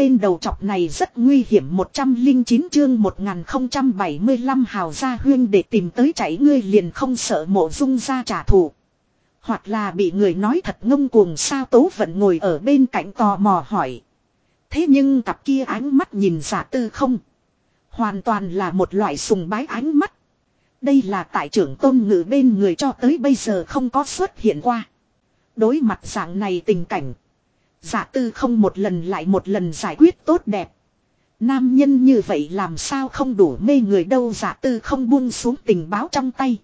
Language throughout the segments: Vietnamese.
tên đầu trọc này rất nguy hiểm 109 chương 1075 hào gia huyên để tìm tới chảy ngươi liền không sợ mộ dung ra trả thù. Hoặc là bị người nói thật ngông cuồng sao tố vẫn ngồi ở bên cạnh tò mò hỏi. Thế nhưng cặp kia ánh mắt nhìn giả tư không. Hoàn toàn là một loại sùng bái ánh mắt. Đây là tại trưởng tôn ngự bên người cho tới bây giờ không có xuất hiện qua. Đối mặt dạng này tình cảnh. Giả tư không một lần lại một lần giải quyết tốt đẹp. Nam nhân như vậy làm sao không đủ mê người đâu, giả tư không buông xuống tình báo trong tay.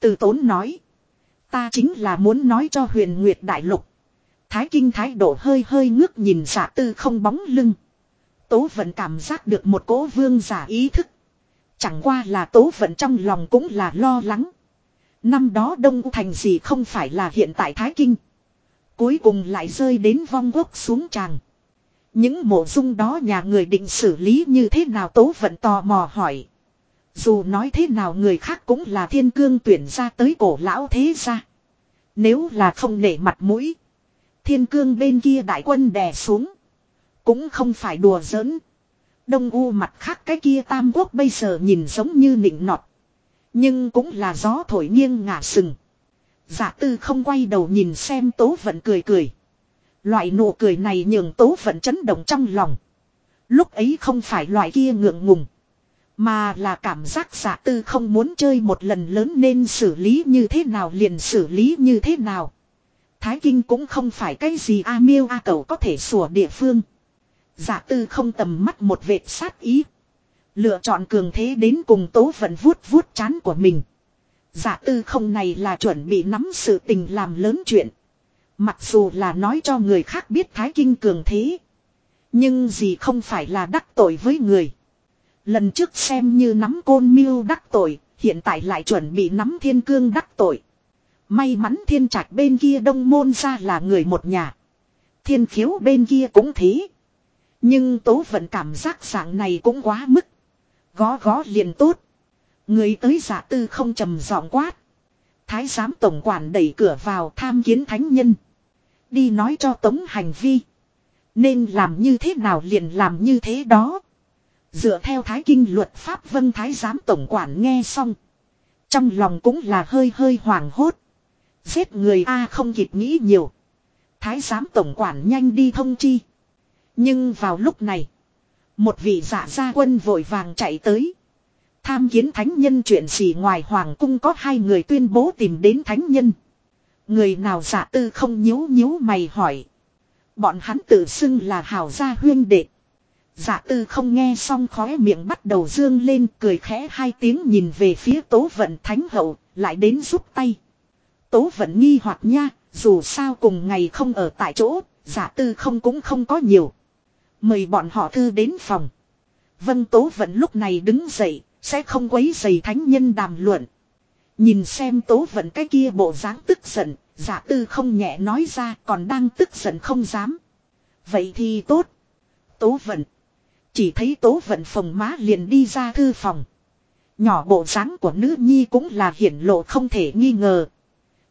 Từ tốn nói. Ta chính là muốn nói cho huyền nguyệt đại lục. Thái kinh thái độ hơi hơi ngước nhìn giả tư không bóng lưng. Tố vẫn cảm giác được một cố vương giả ý thức. Chẳng qua là tố vẫn trong lòng cũng là lo lắng. Năm đó Đông Thành gì không phải là hiện tại Thái Kinh. Cuối cùng lại rơi đến vong quốc xuống tràng. Những mộ dung đó nhà người định xử lý như thế nào tố vận tò mò hỏi. Dù nói thế nào người khác cũng là thiên cương tuyển ra tới cổ lão thế ra. Nếu là không nể mặt mũi. Thiên cương bên kia đại quân đè xuống. Cũng không phải đùa giỡn. Đông U mặt khác cái kia tam quốc bây giờ nhìn giống như nịnh nọt. Nhưng cũng là gió thổi nghiêng ngả sừng. Giả tư không quay đầu nhìn xem tố vận cười cười. Loại nụ cười này nhường tố vận chấn động trong lòng. Lúc ấy không phải loại kia ngượng ngùng. Mà là cảm giác giả tư không muốn chơi một lần lớn nên xử lý như thế nào liền xử lý như thế nào. Thái Kinh cũng không phải cái gì A miêu A cầu có thể sủa địa phương. Giả tư không tầm mắt một vệt sát ý. Lựa chọn cường thế đến cùng tố vận vuốt vuốt chán của mình. Giả tư không này là chuẩn bị nắm sự tình làm lớn chuyện. Mặc dù là nói cho người khác biết thái kinh cường thế. Nhưng gì không phải là đắc tội với người. Lần trước xem như nắm côn miêu đắc tội, hiện tại lại chuẩn bị nắm thiên cương đắc tội. May mắn thiên trạch bên kia đông môn ra là người một nhà. Thiên khiếu bên kia cũng thế. Nhưng tố vẫn cảm giác dạng này cũng quá mức. Gó gó liền tốt. Người tới giả tư không trầm giọng quát. Thái giám tổng quản đẩy cửa vào tham kiến thánh nhân. Đi nói cho tống hành vi. Nên làm như thế nào liền làm như thế đó. Dựa theo thái kinh luật pháp vân thái giám tổng quản nghe xong. Trong lòng cũng là hơi hơi hoảng hốt. Giết người A không kịp nghĩ nhiều. Thái giám tổng quản nhanh đi thông chi. Nhưng vào lúc này. Một vị giả gia quân vội vàng chạy tới. Tham kiến thánh nhân chuyện gì ngoài hoàng cung có hai người tuyên bố tìm đến thánh nhân. Người nào giả tư không nhíu nhíu mày hỏi. Bọn hắn tự xưng là hào gia huyên đệ. Giả tư không nghe xong khóe miệng bắt đầu dương lên cười khẽ hai tiếng nhìn về phía tố vận thánh hậu, lại đến giúp tay. Tố vận nghi hoặc nha, dù sao cùng ngày không ở tại chỗ, giả tư không cũng không có nhiều. Mời bọn họ thư đến phòng. Vân Tố Vận lúc này đứng dậy, sẽ không quấy giày thánh nhân đàm luận. Nhìn xem Tố Vận cái kia bộ dáng tức giận, giả tư không nhẹ nói ra còn đang tức giận không dám. Vậy thì tốt. Tố Vận. Chỉ thấy Tố Vận phòng má liền đi ra thư phòng. Nhỏ bộ dáng của nữ nhi cũng là hiển lộ không thể nghi ngờ.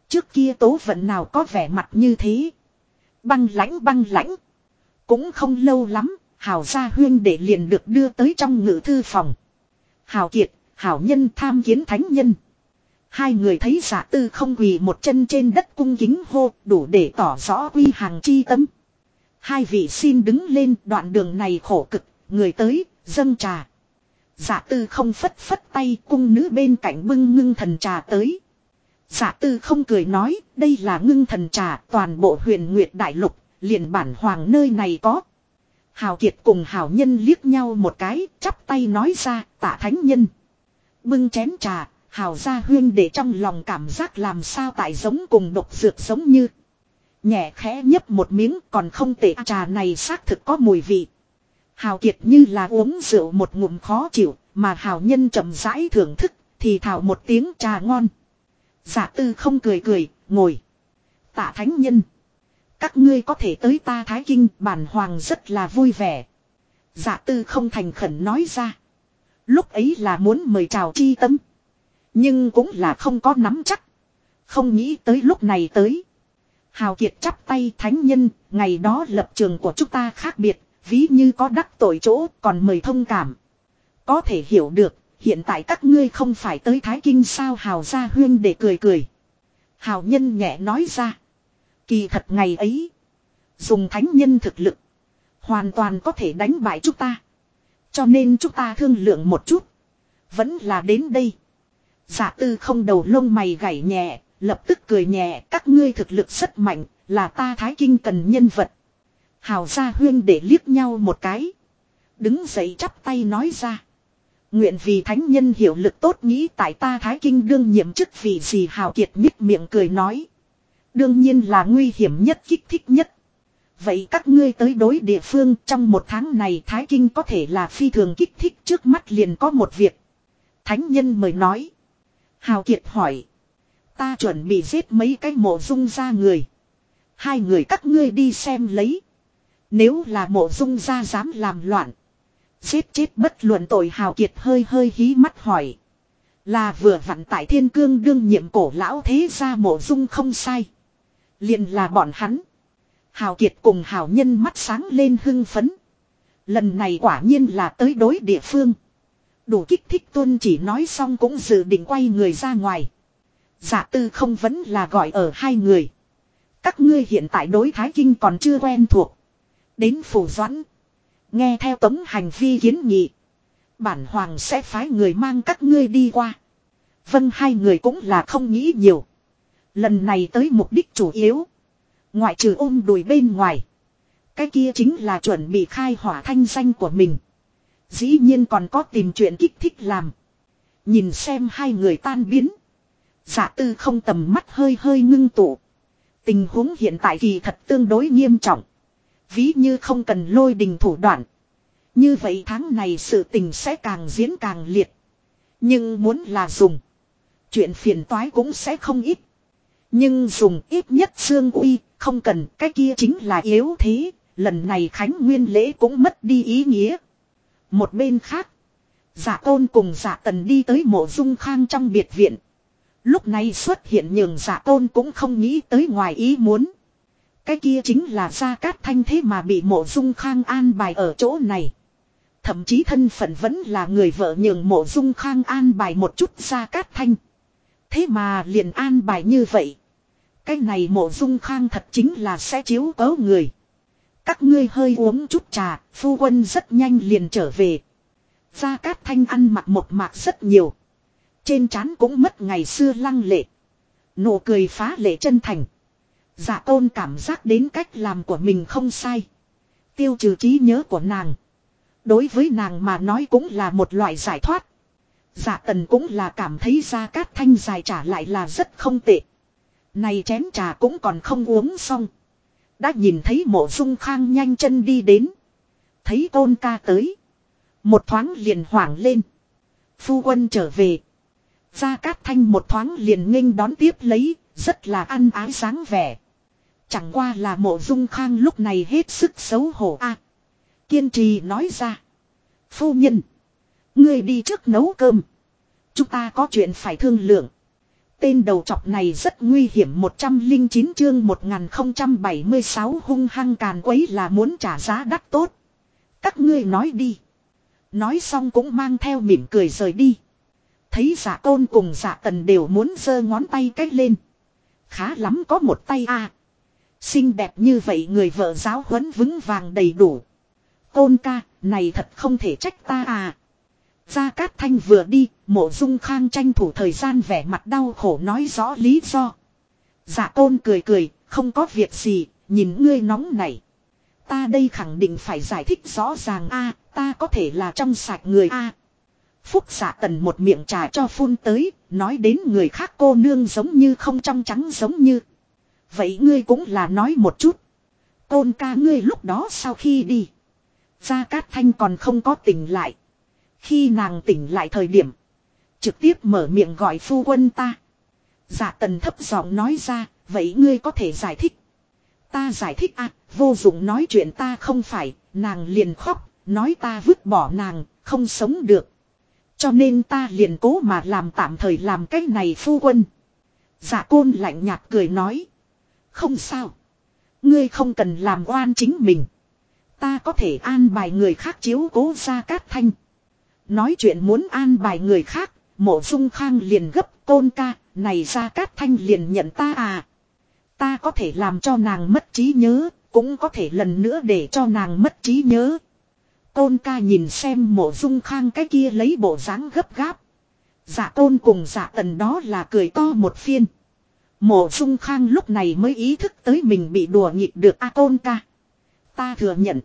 Trước kia Tố Vận nào có vẻ mặt như thế. Băng lãnh băng lãnh. Cũng không lâu lắm, hào gia huyên để liền được đưa tới trong ngự thư phòng hào kiệt, Hảo nhân tham kiến thánh nhân. Hai người thấy giả tư không quỳ một chân trên đất cung kính hô đủ để tỏ rõ quy hàng chi tâm. Hai vị xin đứng lên đoạn đường này khổ cực, người tới, dâng trà. Giả tư không phất phất tay cung nữ bên cạnh bưng ngưng thần trà tới. Giả tư không cười nói, đây là ngưng thần trà, toàn bộ huyền nguyệt đại lục, liền bản hoàng nơi này có. Hào Kiệt cùng Hào Nhân liếc nhau một cái, chắp tay nói ra, tạ thánh nhân. Bưng chén trà, Hào gia huyên để trong lòng cảm giác làm sao tại giống cùng độc dược giống như. Nhẹ khẽ nhấp một miếng còn không tệ trà này xác thực có mùi vị. Hào Kiệt như là uống rượu một ngụm khó chịu, mà Hào Nhân chậm rãi thưởng thức, thì thảo một tiếng trà ngon. Giả tư không cười cười, ngồi. Tạ thánh nhân. Các ngươi có thể tới ta Thái Kinh bản hoàng rất là vui vẻ. Dạ tư không thành khẩn nói ra. Lúc ấy là muốn mời chào chi tâm. Nhưng cũng là không có nắm chắc. Không nghĩ tới lúc này tới. Hào Kiệt chắp tay thánh nhân, ngày đó lập trường của chúng ta khác biệt, ví như có đắc tội chỗ còn mời thông cảm. Có thể hiểu được, hiện tại các ngươi không phải tới Thái Kinh sao hào gia huyên để cười cười. Hào nhân nhẹ nói ra. Kỳ thật ngày ấy. Dùng thánh nhân thực lực. Hoàn toàn có thể đánh bại chúng ta. Cho nên chúng ta thương lượng một chút. Vẫn là đến đây. Giả tư không đầu lông mày gảy nhẹ. Lập tức cười nhẹ. Các ngươi thực lực rất mạnh. Là ta thái kinh cần nhân vật. Hào gia huyên để liếc nhau một cái. Đứng dậy chắp tay nói ra. Nguyện vì thánh nhân hiểu lực tốt, nghĩ tại ta thái kinh đương nhiệm chức vì gì hào kiệt mít miệng cười nói. Đương nhiên là nguy hiểm nhất, kích thích nhất. Vậy các ngươi tới đối địa phương trong một tháng này, Thái Kinh có thể là phi thường kích thích, trước mắt liền có một việc. Thánh nhân mời nói. Hào Kiệt hỏi. Ta chuẩn bị giết mấy cái mộ dung ra người. Hai người các ngươi đi xem lấy. Nếu là mộ dung ra dám làm loạn. Giết chết bất luận tội Hào Kiệt hơi hơi hí mắt hỏi. Là vừa vặn tại thiên cương đương nhiệm cổ lão thế ra mộ dung không sai. Liền là bọn hắn. Hào Kiệt cùng Hào Nhân mắt sáng lên hưng phấn. Lần này quả nhiên là tới đối địa phương. Đủ kích thích tuân chỉ nói xong cũng dự định quay người ra ngoài. Giả tư không vẫn là gọi ở hai người. Các ngươi hiện tại đối Thái Kinh còn chưa quen thuộc. Đến phủ doãn. Nghe theo tấm hành vi kiến nghị. Bản hoàng sẽ phái người mang các ngươi đi qua. Vâng hai người cũng là không nghĩ nhiều. Lần này tới mục đích chủ yếu. Ngoại trừ ôm đùi bên ngoài. Cái kia chính là chuẩn bị khai hỏa thanh danh của mình. Dĩ nhiên còn có tìm chuyện kích thích làm. Nhìn xem hai người tan biến. Giả tư không tầm mắt hơi hơi ngưng tụ. Tình huống hiện tại kỳ thật tương đối nghiêm trọng. Ví như không cần lôi đình thủ đoạn. Như vậy tháng này sự tình sẽ càng diễn càng liệt. Nhưng muốn là dùng. Chuyện phiền toái cũng sẽ không ít. Nhưng dùng ít nhất xương uy, không cần, cái kia chính là yếu thế, lần này Khánh Nguyên lễ cũng mất đi ý nghĩa. Một bên khác, giả tôn cùng giả tần đi tới mộ dung khang trong biệt viện. Lúc này xuất hiện nhường giả tôn cũng không nghĩ tới ngoài ý muốn. Cái kia chính là gia cát thanh thế mà bị mộ dung khang an bài ở chỗ này. Thậm chí thân phận vẫn là người vợ nhường mộ dung khang an bài một chút gia cát thanh. Thế mà liền an bài như vậy. Cái này mộ dung khang thật chính là sẽ chiếu cấu người. Các ngươi hơi uống chút trà, phu quân rất nhanh liền trở về. Gia Cát Thanh ăn mặc một mạc rất nhiều. Trên trán cũng mất ngày xưa lăng lệ. Nụ cười phá lệ chân thành. Dạ tôn cảm giác đến cách làm của mình không sai. Tiêu trừ trí nhớ của nàng. Đối với nàng mà nói cũng là một loại giải thoát. Dạ tần cũng là cảm thấy Gia Cát Thanh dài trả lại là rất không tệ. Này chén trà cũng còn không uống xong. Đã nhìn thấy mộ dung khang nhanh chân đi đến. Thấy tôn ca tới. Một thoáng liền hoảng lên. Phu quân trở về. Gia Cát Thanh một thoáng liền nghênh đón tiếp lấy, rất là ăn ái sáng vẻ. Chẳng qua là mộ dung khang lúc này hết sức xấu hổ a à, Kiên trì nói ra. Phu nhân. Ngươi đi trước nấu cơm. Chúng ta có chuyện phải thương lượng. Tên đầu chọc này rất nguy hiểm 109 chương 1076 hung hăng càn quấy là muốn trả giá đắt tốt. Các ngươi nói đi. Nói xong cũng mang theo mỉm cười rời đi. Thấy giả tôn cùng giả tần đều muốn giơ ngón tay cách lên. Khá lắm có một tay a Xinh đẹp như vậy người vợ giáo huấn vững vàng đầy đủ. Tôn ca, này thật không thể trách ta à. Gia Cát Thanh vừa đi, mộ dung khang tranh thủ thời gian vẻ mặt đau khổ nói rõ lý do. giả tôn cười cười, không có việc gì, nhìn ngươi nóng này. Ta đây khẳng định phải giải thích rõ ràng a ta có thể là trong sạch người a Phúc giả tần một miệng trà cho phun tới, nói đến người khác cô nương giống như không trong trắng giống như. Vậy ngươi cũng là nói một chút. Côn ca ngươi lúc đó sau khi đi. Gia Cát Thanh còn không có tỉnh lại. Khi nàng tỉnh lại thời điểm. Trực tiếp mở miệng gọi phu quân ta. Giả tần thấp giọng nói ra, vậy ngươi có thể giải thích. Ta giải thích à, vô dụng nói chuyện ta không phải, nàng liền khóc, nói ta vứt bỏ nàng, không sống được. Cho nên ta liền cố mà làm tạm thời làm cái này phu quân. Giả côn lạnh nhạt cười nói. Không sao. Ngươi không cần làm oan chính mình. Ta có thể an bài người khác chiếu cố ra cát thanh. Nói chuyện muốn an bài người khác, mộ dung khang liền gấp tôn ca, này ra cát thanh liền nhận ta à. Ta có thể làm cho nàng mất trí nhớ, cũng có thể lần nữa để cho nàng mất trí nhớ. Tôn ca nhìn xem mộ dung khang cái kia lấy bộ dáng gấp gáp. Dạ tôn cùng dạ tần đó là cười to một phiên. Mộ dung khang lúc này mới ý thức tới mình bị đùa nghịch được a tôn ca. Ta thừa nhận.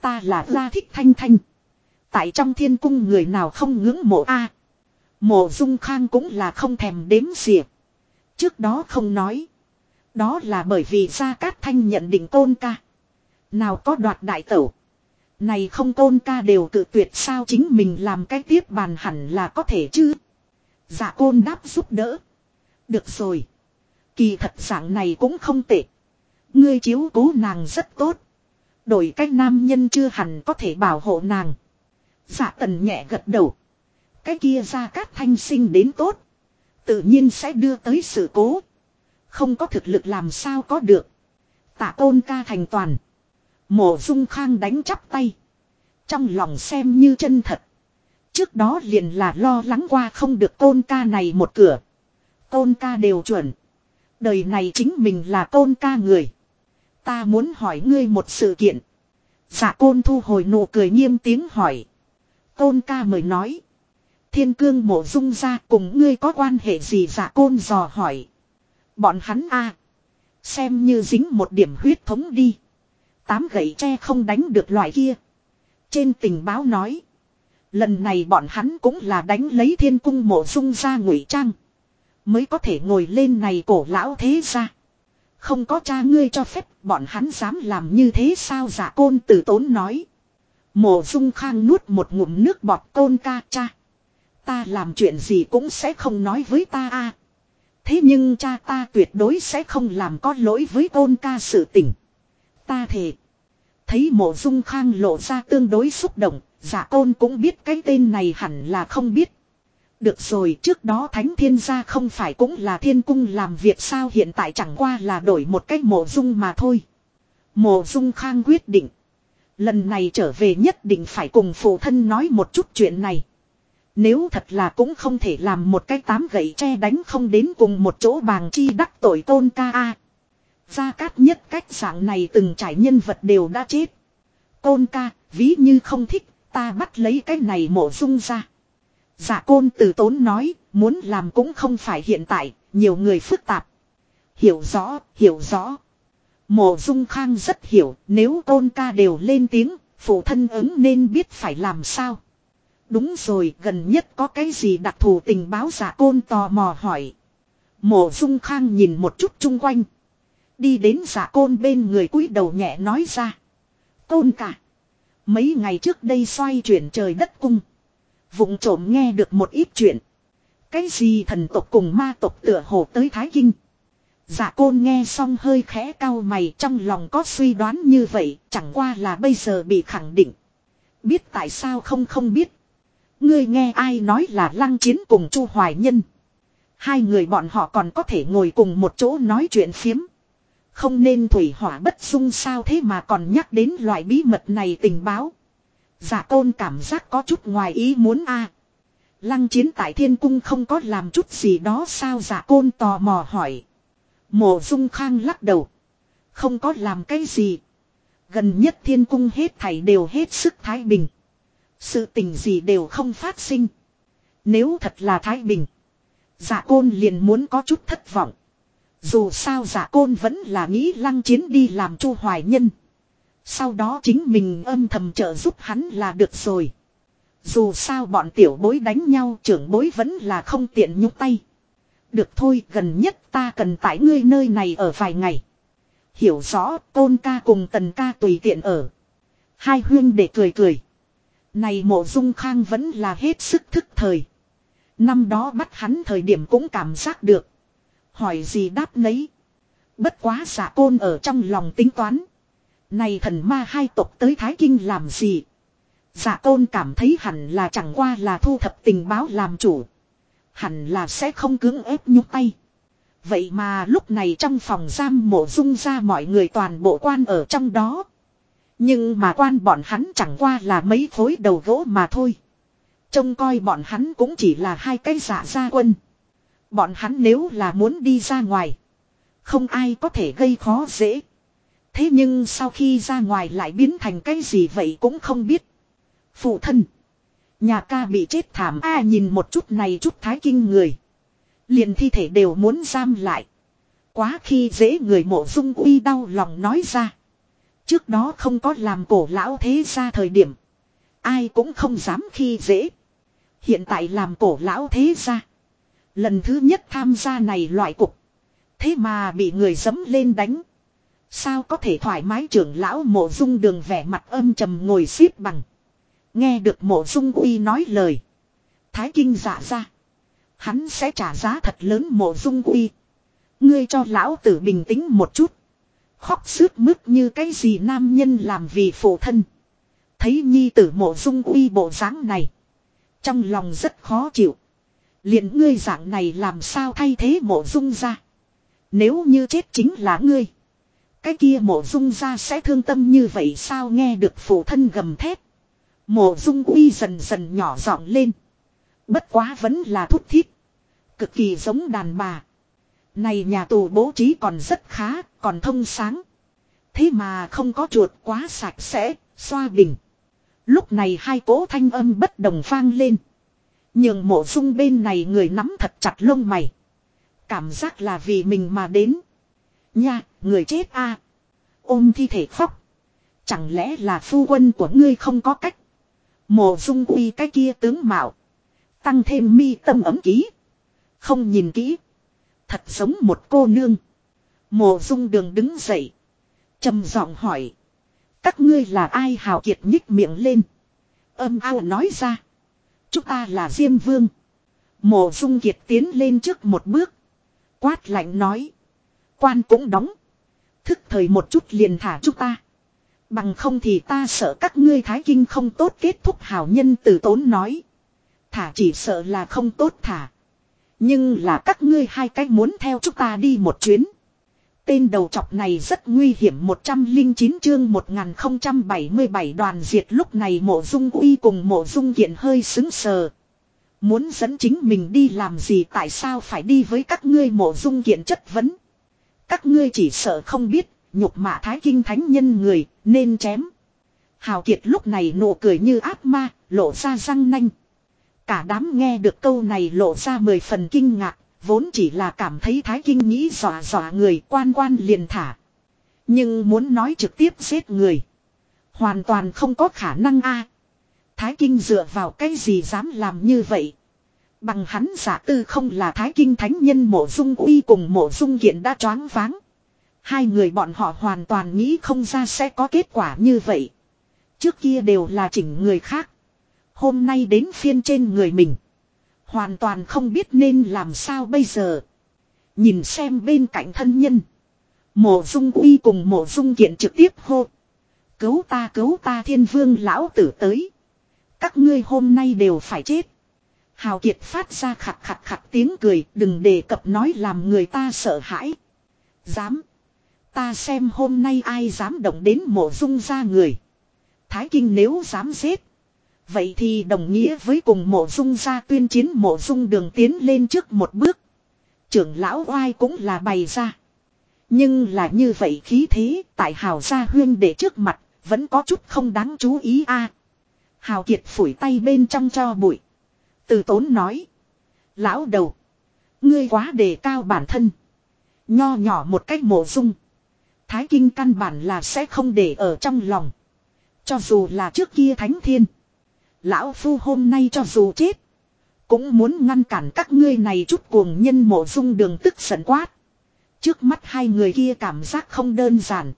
Ta là gia thích thanh thanh. Tại trong thiên cung người nào không ngưỡng mộ a Mộ dung khang cũng là không thèm đếm xỉa. Trước đó không nói. Đó là bởi vì Gia Cát Thanh nhận định tôn ca. Nào có đoạt đại tẩu. Này không tôn ca đều tự tuyệt sao chính mình làm cái tiếp bàn hẳn là có thể chứ. Dạ côn đáp giúp đỡ. Được rồi. Kỳ thật dạng này cũng không tệ. Ngươi chiếu cố nàng rất tốt. Đổi cách nam nhân chưa hẳn có thể bảo hộ nàng. Dạ tần nhẹ gật đầu. Cái kia ra cát thanh sinh đến tốt. Tự nhiên sẽ đưa tới sự cố. Không có thực lực làm sao có được. Tạ tôn ca thành toàn. Mộ dung khang đánh chắp tay. Trong lòng xem như chân thật. Trước đó liền là lo lắng qua không được tôn ca này một cửa. Tôn ca đều chuẩn. Đời này chính mình là tôn ca người. Ta muốn hỏi ngươi một sự kiện. Dạ côn thu hồi nụ cười nghiêm tiếng hỏi. Tôn ca mời nói. Thiên cương mộ dung ra cùng ngươi có quan hệ gì dạ côn dò hỏi. Bọn hắn a Xem như dính một điểm huyết thống đi. Tám gậy tre không đánh được loại kia. Trên tình báo nói. Lần này bọn hắn cũng là đánh lấy thiên cung mộ dung ra ngụy trang. Mới có thể ngồi lên này cổ lão thế ra. Không có cha ngươi cho phép, bọn hắn dám làm như thế sao giả côn tử tốn nói. Mộ dung khang nuốt một ngụm nước bọt Tôn ca cha. Ta làm chuyện gì cũng sẽ không nói với ta a. Thế nhưng cha ta tuyệt đối sẽ không làm có lỗi với Tôn ca sự tình. Ta thề. Thấy mộ dung khang lộ ra tương đối xúc động, dạ giả tôn cũng biết cái tên này hẳn là không biết. Được rồi trước đó thánh thiên gia không phải cũng là thiên cung làm việc sao hiện tại chẳng qua là đổi một cách mộ dung mà thôi. Mộ dung khang quyết định. Lần này trở về nhất định phải cùng phụ thân nói một chút chuyện này. Nếu thật là cũng không thể làm một cái tám gậy che đánh không đến cùng một chỗ bàng chi đắc tội tôn ca a. Gia cát nhất cách dạng này từng trải nhân vật đều đã chết. Tôn ca, ví như không thích, ta bắt lấy cái này mổ dung ra. Giả côn từ tốn nói, muốn làm cũng không phải hiện tại, nhiều người phức tạp. Hiểu rõ, hiểu rõ. Mộ dung khang rất hiểu, nếu côn ca đều lên tiếng, phụ thân ứng nên biết phải làm sao. Đúng rồi, gần nhất có cái gì đặc thù tình báo giả côn tò mò hỏi. Mộ dung khang nhìn một chút chung quanh. Đi đến giả côn bên người cúi đầu nhẹ nói ra. Côn cả. Mấy ngày trước đây xoay chuyển trời đất cung. Vụng trộm nghe được một ít chuyện. Cái gì thần tộc cùng ma tộc tựa hồ tới Thái Kinh dạ côn nghe xong hơi khẽ cau mày, trong lòng có suy đoán như vậy, chẳng qua là bây giờ bị khẳng định. Biết tại sao không không biết. Ngươi nghe ai nói là lăng chiến cùng Chu Hoài Nhân. Hai người bọn họ còn có thể ngồi cùng một chỗ nói chuyện phiếm. Không nên thủy hỏa bất dung sao thế mà còn nhắc đến loại bí mật này tình báo. Dạ giả tôn cảm giác có chút ngoài ý muốn a. Lăng chiến tại thiên cung không có làm chút gì đó sao giả côn tò mò hỏi. Mộ dung khang lắc đầu. Không có làm cái gì. Gần nhất thiên cung hết thảy đều hết sức thái bình. Sự tình gì đều không phát sinh. Nếu thật là thái bình. Giả côn liền muốn có chút thất vọng. Dù sao giả côn vẫn là nghĩ lăng chiến đi làm chu hoài nhân. Sau đó chính mình âm thầm trợ giúp hắn là được rồi. Dù sao bọn tiểu bối đánh nhau, trưởng bối vẫn là không tiện nhúc tay. Được thôi, gần nhất ta cần tại ngươi nơi này ở vài ngày. Hiểu rõ, tôn ca cùng tần ca tùy tiện ở. Hai huyên để cười cười. Này mộ dung khang vẫn là hết sức thức thời. Năm đó bắt hắn thời điểm cũng cảm giác được. Hỏi gì đáp nấy. Bất quá giả côn ở trong lòng tính toán. Này thần ma hai tộc tới Thái Kinh làm gì? Giả côn cảm thấy hẳn là chẳng qua là thu thập tình báo làm chủ. Hẳn là sẽ không cưỡng ép nhúc tay. Vậy mà lúc này trong phòng giam mộ dung ra mọi người toàn bộ quan ở trong đó. Nhưng mà quan bọn hắn chẳng qua là mấy khối đầu gỗ mà thôi. Trông coi bọn hắn cũng chỉ là hai cái giả gia quân. Bọn hắn nếu là muốn đi ra ngoài. Không ai có thể gây khó dễ. Thế nhưng sau khi ra ngoài lại biến thành cái gì vậy cũng không biết. Phụ thân. Nhà ca bị chết thảm, a nhìn một chút này chút thái kinh người. Liền thi thể đều muốn giam lại. Quá khi dễ người mộ dung uy đau lòng nói ra. Trước đó không có làm cổ lão thế ra thời điểm. Ai cũng không dám khi dễ. Hiện tại làm cổ lão thế ra. Lần thứ nhất tham gia này loại cục. Thế mà bị người dấm lên đánh. Sao có thể thoải mái trưởng lão mộ dung đường vẻ mặt âm trầm ngồi xếp bằng. Nghe được mộ dung uy nói lời. Thái kinh dạ ra. Hắn sẽ trả giá thật lớn mộ dung uy. Ngươi cho lão tử bình tĩnh một chút. Khóc sướt mướt như cái gì nam nhân làm vì phụ thân. Thấy nhi tử mộ dung uy bộ dáng này. Trong lòng rất khó chịu. liền ngươi dạng này làm sao thay thế mộ dung ra. Nếu như chết chính là ngươi. Cái kia mộ dung ra sẽ thương tâm như vậy sao nghe được phụ thân gầm thét. Mộ dung uy dần dần nhỏ giọng lên. Bất quá vẫn là thúc thiết. Cực kỳ giống đàn bà. Này nhà tù bố trí còn rất khá, còn thông sáng. Thế mà không có chuột quá sạch sẽ, xoa bình. Lúc này hai cố thanh âm bất đồng vang lên. Nhưng mộ dung bên này người nắm thật chặt lông mày. Cảm giác là vì mình mà đến. Nha, người chết a Ôm thi thể khóc. Chẳng lẽ là phu quân của ngươi không có cách. Mộ dung uy cái kia tướng mạo. Tăng thêm mi tâm ấm ký. Không nhìn kỹ. Thật giống một cô nương. Mộ dung đường đứng dậy. trầm giọng hỏi. Các ngươi là ai hào kiệt nhích miệng lên. Âm ao nói ra. Chúng ta là Diêm Vương. Mộ dung kiệt tiến lên trước một bước. Quát lạnh nói. Quan cũng đóng. Thức thời một chút liền thả chúng ta. Bằng không thì ta sợ các ngươi thái kinh không tốt kết thúc hảo nhân từ tốn nói. Thả chỉ sợ là không tốt thả. Nhưng là các ngươi hai cách muốn theo chúng ta đi một chuyến. Tên đầu chọc này rất nguy hiểm 109 chương 1077 đoàn diệt lúc này mộ dung uy cùng mộ dung kiện hơi xứng sờ. Muốn dẫn chính mình đi làm gì tại sao phải đi với các ngươi mộ dung kiện chất vấn. Các ngươi chỉ sợ không biết, nhục mạ thái kinh thánh nhân người, nên chém. Hào Kiệt lúc này nụ cười như ác ma, lộ ra răng nanh. Cả đám nghe được câu này lộ ra mười phần kinh ngạc, vốn chỉ là cảm thấy thái kinh nghĩ dọa dọa người quan quan liền thả. Nhưng muốn nói trực tiếp giết người. Hoàn toàn không có khả năng a. Thái kinh dựa vào cái gì dám làm như vậy. Bằng hắn giả tư không là thái kinh thánh nhân mộ dung uy cùng mộ dung kiện đã choáng váng. Hai người bọn họ hoàn toàn nghĩ không ra sẽ có kết quả như vậy. Trước kia đều là chỉnh người khác. Hôm nay đến phiên trên người mình. Hoàn toàn không biết nên làm sao bây giờ. Nhìn xem bên cạnh thân nhân. Mộ dung uy cùng mộ dung kiện trực tiếp hô. Cứu ta cứu ta thiên vương lão tử tới. Các ngươi hôm nay đều phải chết. Hào Kiệt phát ra khặt khặt khặt tiếng cười, đừng đề cập nói làm người ta sợ hãi. Dám. Ta xem hôm nay ai dám động đến mộ dung ra người. Thái Kinh nếu dám giết. Vậy thì đồng nghĩa với cùng mộ dung ra tuyên chiến mộ dung đường tiến lên trước một bước. Trưởng lão oai cũng là bày ra. Nhưng là như vậy khí thế tại hào gia huyên để trước mặt vẫn có chút không đáng chú ý a. hào kiệt phủi tay bên trong cho bụi. Từ tốn nói. Lão đầu. Ngươi quá đề cao bản thân. Nho nhỏ một cách mộ dung. Thái kinh căn bản là sẽ không để ở trong lòng. Cho dù là trước kia thánh thiên. Lão phu hôm nay cho dù chết. Cũng muốn ngăn cản các ngươi này chút cuồng nhân mộ dung đường tức giận quát. Trước mắt hai người kia cảm giác không đơn giản.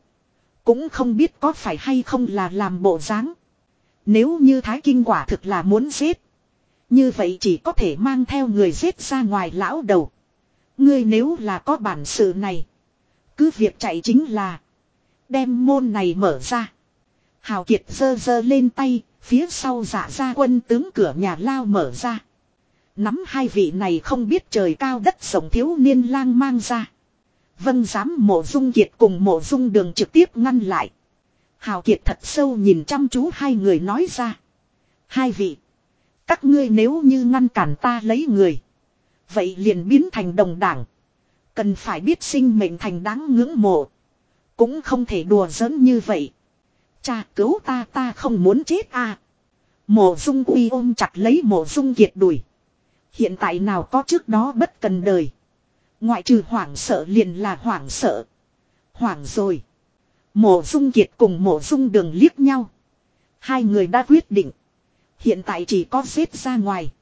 Cũng không biết có phải hay không là làm bộ dáng. Nếu như Thái Kinh quả thực là muốn giết. Như vậy chỉ có thể mang theo người giết ra ngoài lão đầu. Ngươi nếu là có bản sự này. Cứ việc chạy chính là. Đem môn này mở ra. Hào Kiệt giơ giơ lên tay. Phía sau dạ ra quân tướng cửa nhà lao mở ra. Nắm hai vị này không biết trời cao đất rộng thiếu niên lang mang ra. Vân dám mộ dung kiệt cùng mộ dung đường trực tiếp ngăn lại. Hào Kiệt thật sâu nhìn chăm chú hai người nói ra. Hai vị. Các ngươi nếu như ngăn cản ta lấy người. Vậy liền biến thành đồng đảng. Cần phải biết sinh mệnh thành đáng ngưỡng mộ. Cũng không thể đùa giỡn như vậy. Cha cứu ta ta không muốn chết à. Mộ dung uy ôm chặt lấy mộ dung kiệt đuổi. Hiện tại nào có trước đó bất cần đời. Ngoại trừ hoảng sợ liền là hoảng sợ. Hoảng rồi. Mộ dung kiệt cùng mộ dung đường liếc nhau. Hai người đã quyết định. Hiện tại chỉ có giết ra ngoài.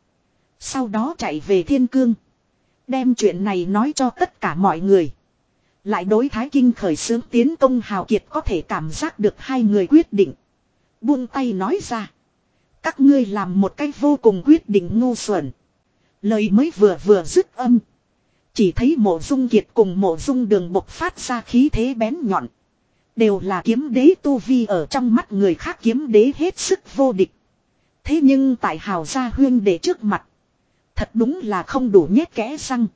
Sau đó chạy về thiên cương. Đem chuyện này nói cho tất cả mọi người. Lại đối Thái Kinh khởi xướng tiến công Hào Kiệt có thể cảm giác được hai người quyết định. Buông tay nói ra. Các ngươi làm một cách vô cùng quyết định ngu xuẩn. Lời mới vừa vừa dứt âm. Chỉ thấy mộ dung kiệt cùng mộ dung đường bộc phát ra khí thế bén nhọn. Đều là kiếm đế tu vi ở trong mắt người khác kiếm đế hết sức vô địch. Thế nhưng tại hào gia huyên để trước mặt. Thật đúng là không đủ nhét kẽ răng.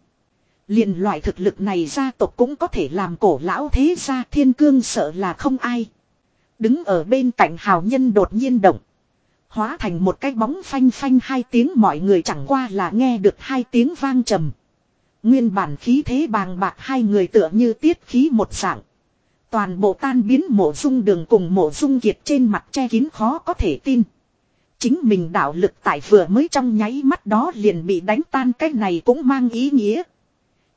liền loại thực lực này gia tộc cũng có thể làm cổ lão thế gia thiên cương sợ là không ai. Đứng ở bên cạnh hào nhân đột nhiên động. Hóa thành một cái bóng phanh phanh hai tiếng mọi người chẳng qua là nghe được hai tiếng vang trầm. Nguyên bản khí thế bàng bạc hai người tựa như tiết khí một dạng. Toàn bộ tan biến mộ dung đường cùng mộ dung kiệt trên mặt che kín khó có thể tin. Chính mình đạo lực tại vừa mới trong nháy mắt đó liền bị đánh tan, cái này cũng mang ý nghĩa.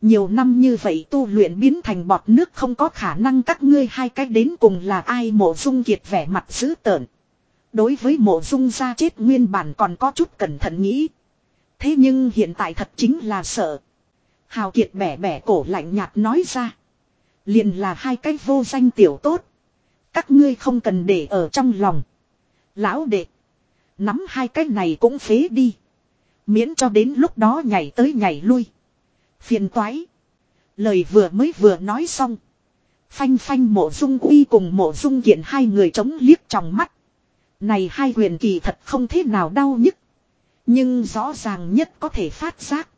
Nhiều năm như vậy tu luyện biến thành bọt nước không có khả năng, các ngươi hai cách đến cùng là ai mộ dung kiệt vẻ mặt dữ tợn. Đối với mộ dung ra chết nguyên bản còn có chút cẩn thận nghĩ. Thế nhưng hiện tại thật chính là sợ. Hào kiệt bẻ bẻ cổ lạnh nhạt nói ra. Liền là hai cái vô danh tiểu tốt. Các ngươi không cần để ở trong lòng. Lão đệ. Nắm hai cái này cũng phế đi. Miễn cho đến lúc đó nhảy tới nhảy lui. Phiền toái. Lời vừa mới vừa nói xong. Phanh phanh mộ dung uy cùng mộ dung kiện hai người chống liếc trong mắt. Này hai huyền kỳ thật không thế nào đau nhức. Nhưng rõ ràng nhất có thể phát giác.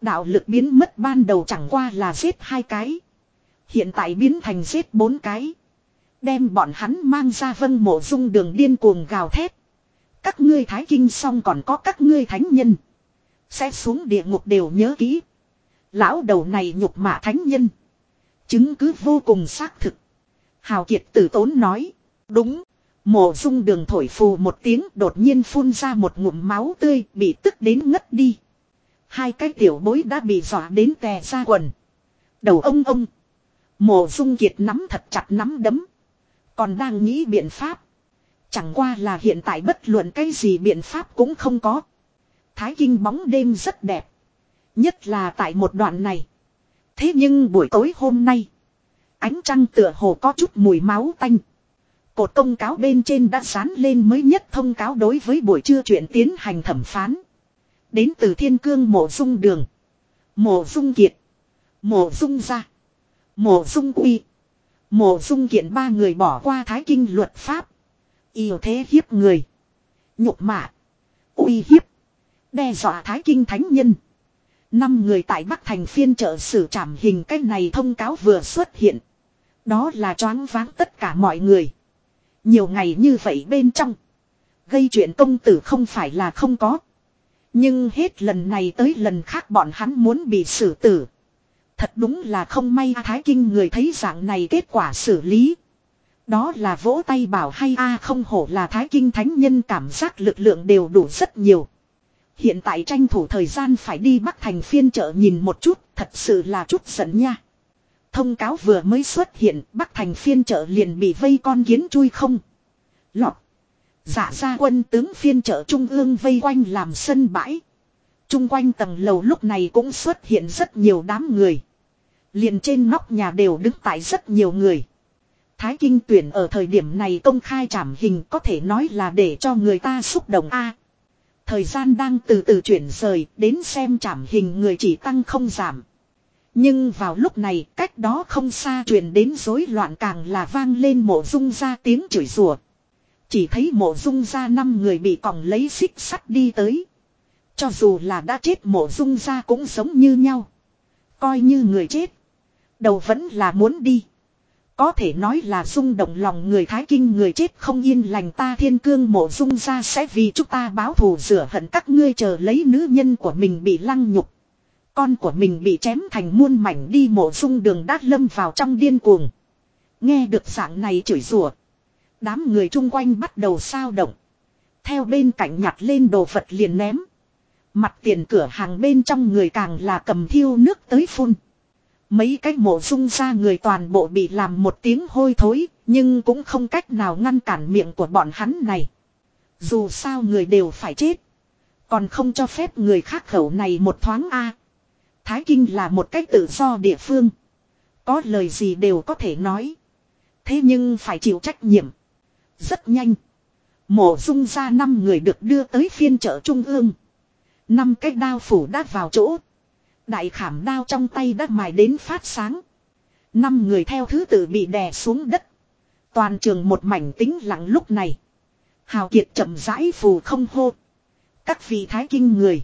Đạo lực biến mất ban đầu chẳng qua là giết hai cái. Hiện tại biến thành giết bốn cái. Đem bọn hắn mang ra vân mộ dung đường điên cuồng gào thét. Các ngươi thái kinh xong còn có các ngươi thánh nhân. Sẽ xuống địa ngục đều nhớ kỹ. Lão đầu này nhục mạ thánh nhân. Chứng cứ vô cùng xác thực. Hào Kiệt tử tốn nói. Đúng. Mộ dung đường thổi phù một tiếng đột nhiên phun ra một ngụm máu tươi, bị tức đến ngất đi. Hai cái tiểu bối đã bị dọa đến tè ra quần. Đầu ông ông. Mộ dung kiệt nắm thật chặt nắm đấm. Còn đang nghĩ biện pháp. Chẳng qua là hiện tại bất luận cái gì biện pháp cũng không có. Thái kinh bóng đêm rất đẹp. Nhất là tại một đoạn này. Thế nhưng buổi tối hôm nay. Ánh trăng tựa hồ có chút mùi máu tanh. Cột công cáo bên trên đã sán lên mới nhất thông cáo đối với buổi trưa chuyện tiến hành thẩm phán. Đến từ thiên cương mộ dung đường. Mộ dung kiệt. Mộ dung gia. Mộ dung uy. Mộ dung kiện ba người bỏ qua thái kinh luật pháp. Yêu thế hiếp người. Nhục mạ. uy hiếp. Đe dọa thái kinh thánh nhân. Năm người tại Bắc Thành phiên trợ xử trảm hình cái này thông cáo vừa xuất hiện. Đó là choáng váng tất cả mọi người. Nhiều ngày như vậy bên trong. Gây chuyện công tử không phải là không có. Nhưng hết lần này tới lần khác bọn hắn muốn bị xử tử. Thật đúng là không may Thái Kinh người thấy dạng này kết quả xử lý. Đó là vỗ tay bảo hay a không hổ là Thái Kinh Thánh Nhân cảm giác lực lượng đều đủ rất nhiều. Hiện tại tranh thủ thời gian phải đi Bắc Thành phiên chợ nhìn một chút, thật sự là chút giận nha. Thông cáo vừa mới xuất hiện, Bắc Thành phiên chợ liền bị vây con kiến chui không. Lọt. Dạ Giả ra quân tướng phiên chợ trung ương vây quanh làm sân bãi. Trung quanh tầng lầu lúc này cũng xuất hiện rất nhiều đám người. Liền trên nóc nhà đều đứng tại rất nhiều người. Thái Kinh tuyển ở thời điểm này công khai trảm hình có thể nói là để cho người ta xúc động a. thời gian đang từ từ chuyển rời, đến xem trảm hình người chỉ tăng không giảm. Nhưng vào lúc này, cách đó không xa truyền đến rối loạn càng là vang lên mộ dung ra tiếng chửi rủa. Chỉ thấy mộ dung ra năm người bị còng lấy xích sắt đi tới. Cho dù là đã chết mộ dung ra cũng sống như nhau. Coi như người chết. Đầu vẫn là muốn đi. Có thể nói là rung động lòng người thái kinh người chết không yên lành ta thiên cương mộ dung ra sẽ vì chúng ta báo thù rửa hận các ngươi chờ lấy nữ nhân của mình bị lăng nhục. Con của mình bị chém thành muôn mảnh đi mộ dung đường đát lâm vào trong điên cuồng. Nghe được dạng này chửi rủa, Đám người chung quanh bắt đầu sao động. Theo bên cạnh nhặt lên đồ vật liền ném. Mặt tiền cửa hàng bên trong người càng là cầm thiêu nước tới phun. Mấy cái mộ dung ra người toàn bộ bị làm một tiếng hôi thối, nhưng cũng không cách nào ngăn cản miệng của bọn hắn này. Dù sao người đều phải chết. Còn không cho phép người khác khẩu này một thoáng A. Thái Kinh là một cách tự do địa phương. Có lời gì đều có thể nói. Thế nhưng phải chịu trách nhiệm. Rất nhanh. Mộ dung ra năm người được đưa tới phiên chợ trung ương. Năm cái đao phủ đã vào chỗ. Đại khảm đao trong tay đã mài đến phát sáng. Năm người theo thứ tự bị đè xuống đất. Toàn trường một mảnh tính lặng lúc này. Hào Kiệt chậm rãi phù không hô. Các vị thái kinh người.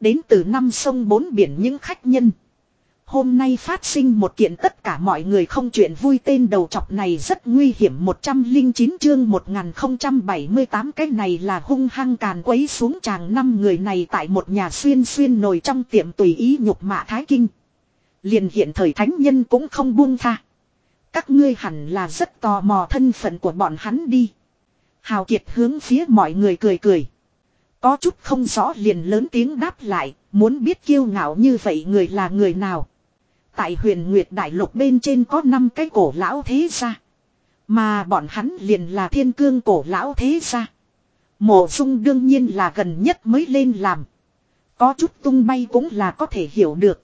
Đến từ năm sông bốn biển những khách nhân. Hôm nay phát sinh một kiện tất cả mọi người không chuyện vui tên đầu chọc này rất nguy hiểm 109 chương 1078 cái này là hung hăng càn quấy xuống chàng năm người này tại một nhà xuyên xuyên nồi trong tiệm tùy ý nhục mạ thái kinh. liền hiện thời thánh nhân cũng không buông tha. Các ngươi hẳn là rất tò mò thân phận của bọn hắn đi. Hào Kiệt hướng phía mọi người cười cười. Có chút không rõ liền lớn tiếng đáp lại, muốn biết kiêu ngạo như vậy người là người nào. Tại huyền Nguyệt Đại Lục bên trên có 5 cái cổ lão thế gia. Mà bọn hắn liền là thiên cương cổ lão thế gia. Mộ dung đương nhiên là gần nhất mới lên làm. Có chút tung bay cũng là có thể hiểu được.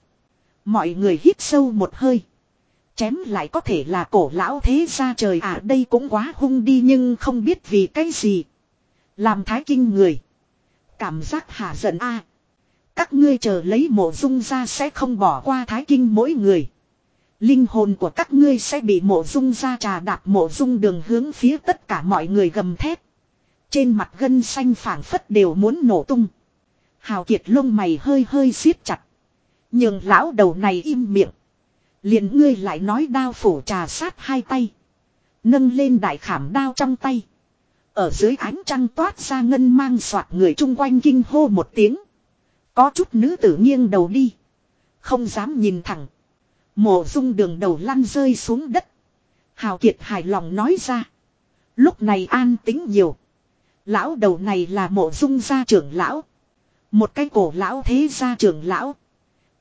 Mọi người hít sâu một hơi. Chém lại có thể là cổ lão thế gia trời à đây cũng quá hung đi nhưng không biết vì cái gì. Làm thái kinh người. Cảm giác hạ giận a các ngươi chờ lấy mộ dung ra sẽ không bỏ qua thái kinh mỗi người. Linh hồn của các ngươi sẽ bị mộ dung ra trà đạp mộ dung đường hướng phía tất cả mọi người gầm thét. Trên mặt gân xanh phảng phất đều muốn nổ tung. Hào kiệt lông mày hơi hơi siết chặt. Nhưng lão đầu này im miệng. liền ngươi lại nói đao phủ trà sát hai tay. Nâng lên đại khảm đao trong tay. Ở dưới ánh trăng toát ra ngân mang soạt người chung quanh kinh hô một tiếng. Có chút nữ tử nghiêng đầu đi. Không dám nhìn thẳng. Mộ dung đường đầu lăn rơi xuống đất. Hào Kiệt hài lòng nói ra. Lúc này an tính nhiều. Lão đầu này là mộ dung gia trưởng lão. Một cái cổ lão thế gia trưởng lão.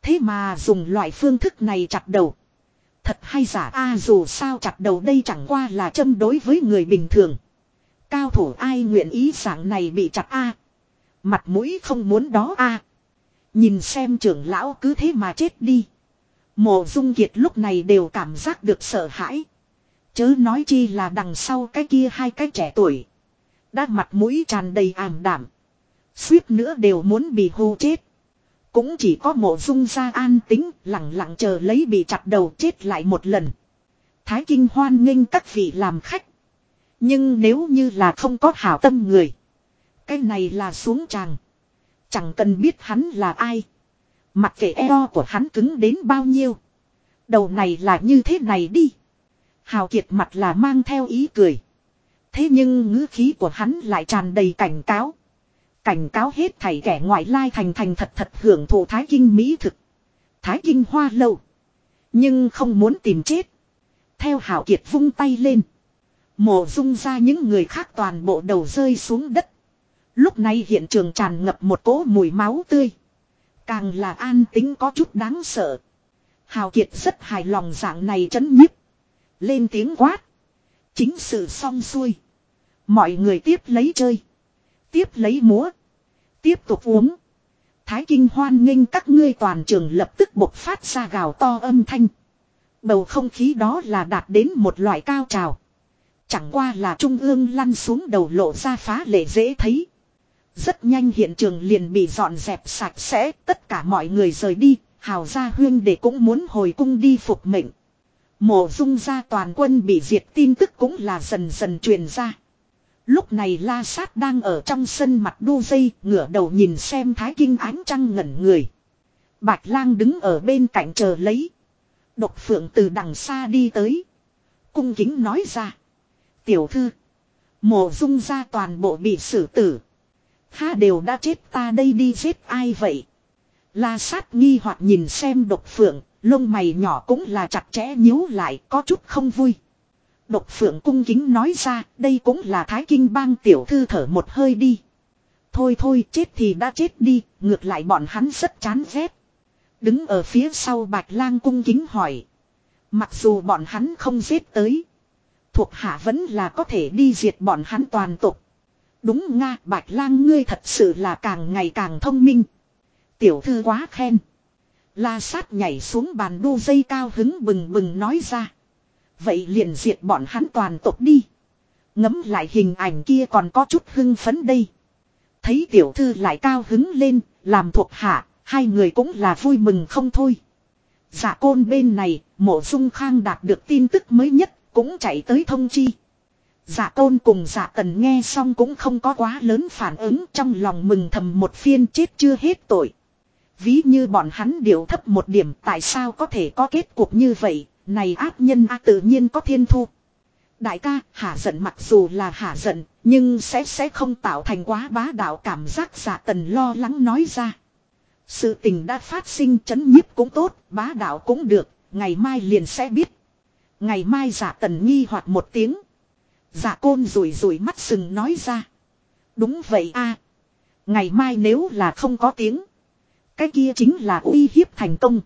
Thế mà dùng loại phương thức này chặt đầu. Thật hay giả, a à, dù sao chặt đầu đây chẳng qua là châm đối với người bình thường. Cao thủ ai nguyện ý dạng này bị chặt a Mặt mũi không muốn đó a Nhìn xem trưởng lão cứ thế mà chết đi. Mộ dung kiệt lúc này đều cảm giác được sợ hãi. Chớ nói chi là đằng sau cái kia hai cái trẻ tuổi. Đã mặt mũi tràn đầy ảm đảm. Suýt nữa đều muốn bị hô chết. Cũng chỉ có mộ dung ra an tính, lặng lặng chờ lấy bị chặt đầu chết lại một lần. Thái kinh hoan nghênh các vị làm khách. Nhưng nếu như là không có hảo tâm người. Cái này là xuống tràng. Chẳng cần biết hắn là ai. Mặc kệ eo của hắn cứng đến bao nhiêu. Đầu này là như thế này đi. Hào Kiệt mặt là mang theo ý cười. Thế nhưng ngữ khí của hắn lại tràn đầy cảnh cáo. Cảnh cáo hết thảy kẻ ngoại lai thành thành thật thật hưởng thụ thái kinh mỹ thực. Thái kinh hoa lâu. Nhưng không muốn tìm chết. Theo Hào Kiệt vung tay lên. Mộ dung ra những người khác toàn bộ đầu rơi xuống đất. Lúc này hiện trường tràn ngập một cỗ mùi máu tươi. Càng là an tính có chút đáng sợ. Hào Kiệt rất hài lòng dạng này chấn nhiếp, Lên tiếng quát. Chính sự xong xuôi. Mọi người tiếp lấy chơi. Tiếp lấy múa. Tiếp tục uống. Thái kinh hoan nghênh các ngươi toàn trường lập tức bộc phát ra gào to âm thanh. Bầu không khí đó là đạt đến một loại cao trào. Chẳng qua là trung ương lăn xuống đầu lộ ra phá lệ dễ thấy. Rất nhanh hiện trường liền bị dọn dẹp sạch sẽ, tất cả mọi người rời đi, hào gia huyên để cũng muốn hồi cung đi phục mệnh. Mộ dung gia toàn quân bị diệt tin tức cũng là dần dần truyền ra. Lúc này La Sát đang ở trong sân mặt đu dây, ngửa đầu nhìn xem thái kinh ánh trăng ngẩn người. Bạch lang đứng ở bên cạnh chờ lấy. Độc phượng từ đằng xa đi tới. Cung kính nói ra. Tiểu thư. Mộ dung gia toàn bộ bị xử tử. Ha đều đã chết ta đây đi giết ai vậy? La sát nghi hoặc nhìn xem độc phượng, lông mày nhỏ cũng là chặt chẽ nhíu lại có chút không vui. Độc phượng cung kính nói ra đây cũng là thái kinh bang tiểu thư thở một hơi đi. Thôi thôi chết thì đã chết đi, ngược lại bọn hắn rất chán ghét. Đứng ở phía sau bạch lang cung kính hỏi. Mặc dù bọn hắn không giết tới. Thuộc hạ vẫn là có thể đi diệt bọn hắn toàn tục. Đúng nga bạch lang ngươi thật sự là càng ngày càng thông minh. Tiểu thư quá khen. La sát nhảy xuống bàn đu dây cao hứng bừng bừng nói ra. Vậy liền diệt bọn hắn toàn tộc đi. Ngấm lại hình ảnh kia còn có chút hưng phấn đây. Thấy tiểu thư lại cao hứng lên, làm thuộc hạ, hai người cũng là vui mừng không thôi. Dạ côn bên này, mộ dung khang đạt được tin tức mới nhất, cũng chạy tới thông chi. Dạ tôn cùng dạ tần nghe xong cũng không có quá lớn phản ứng trong lòng mừng thầm một phiên chết chưa hết tội. Ví như bọn hắn điều thấp một điểm tại sao có thể có kết cục như vậy, này ác nhân a tự nhiên có thiên thu. Đại ca, hả giận mặc dù là hả giận, nhưng sẽ sẽ không tạo thành quá bá đạo cảm giác giả tần lo lắng nói ra. Sự tình đã phát sinh chấn nhiếp cũng tốt, bá đạo cũng được, ngày mai liền sẽ biết. Ngày mai giả tần nghi hoặc một tiếng dạ côn rủi rủi mắt sừng nói ra. Đúng vậy a Ngày mai nếu là không có tiếng. Cái kia chính là uy hiếp thành công.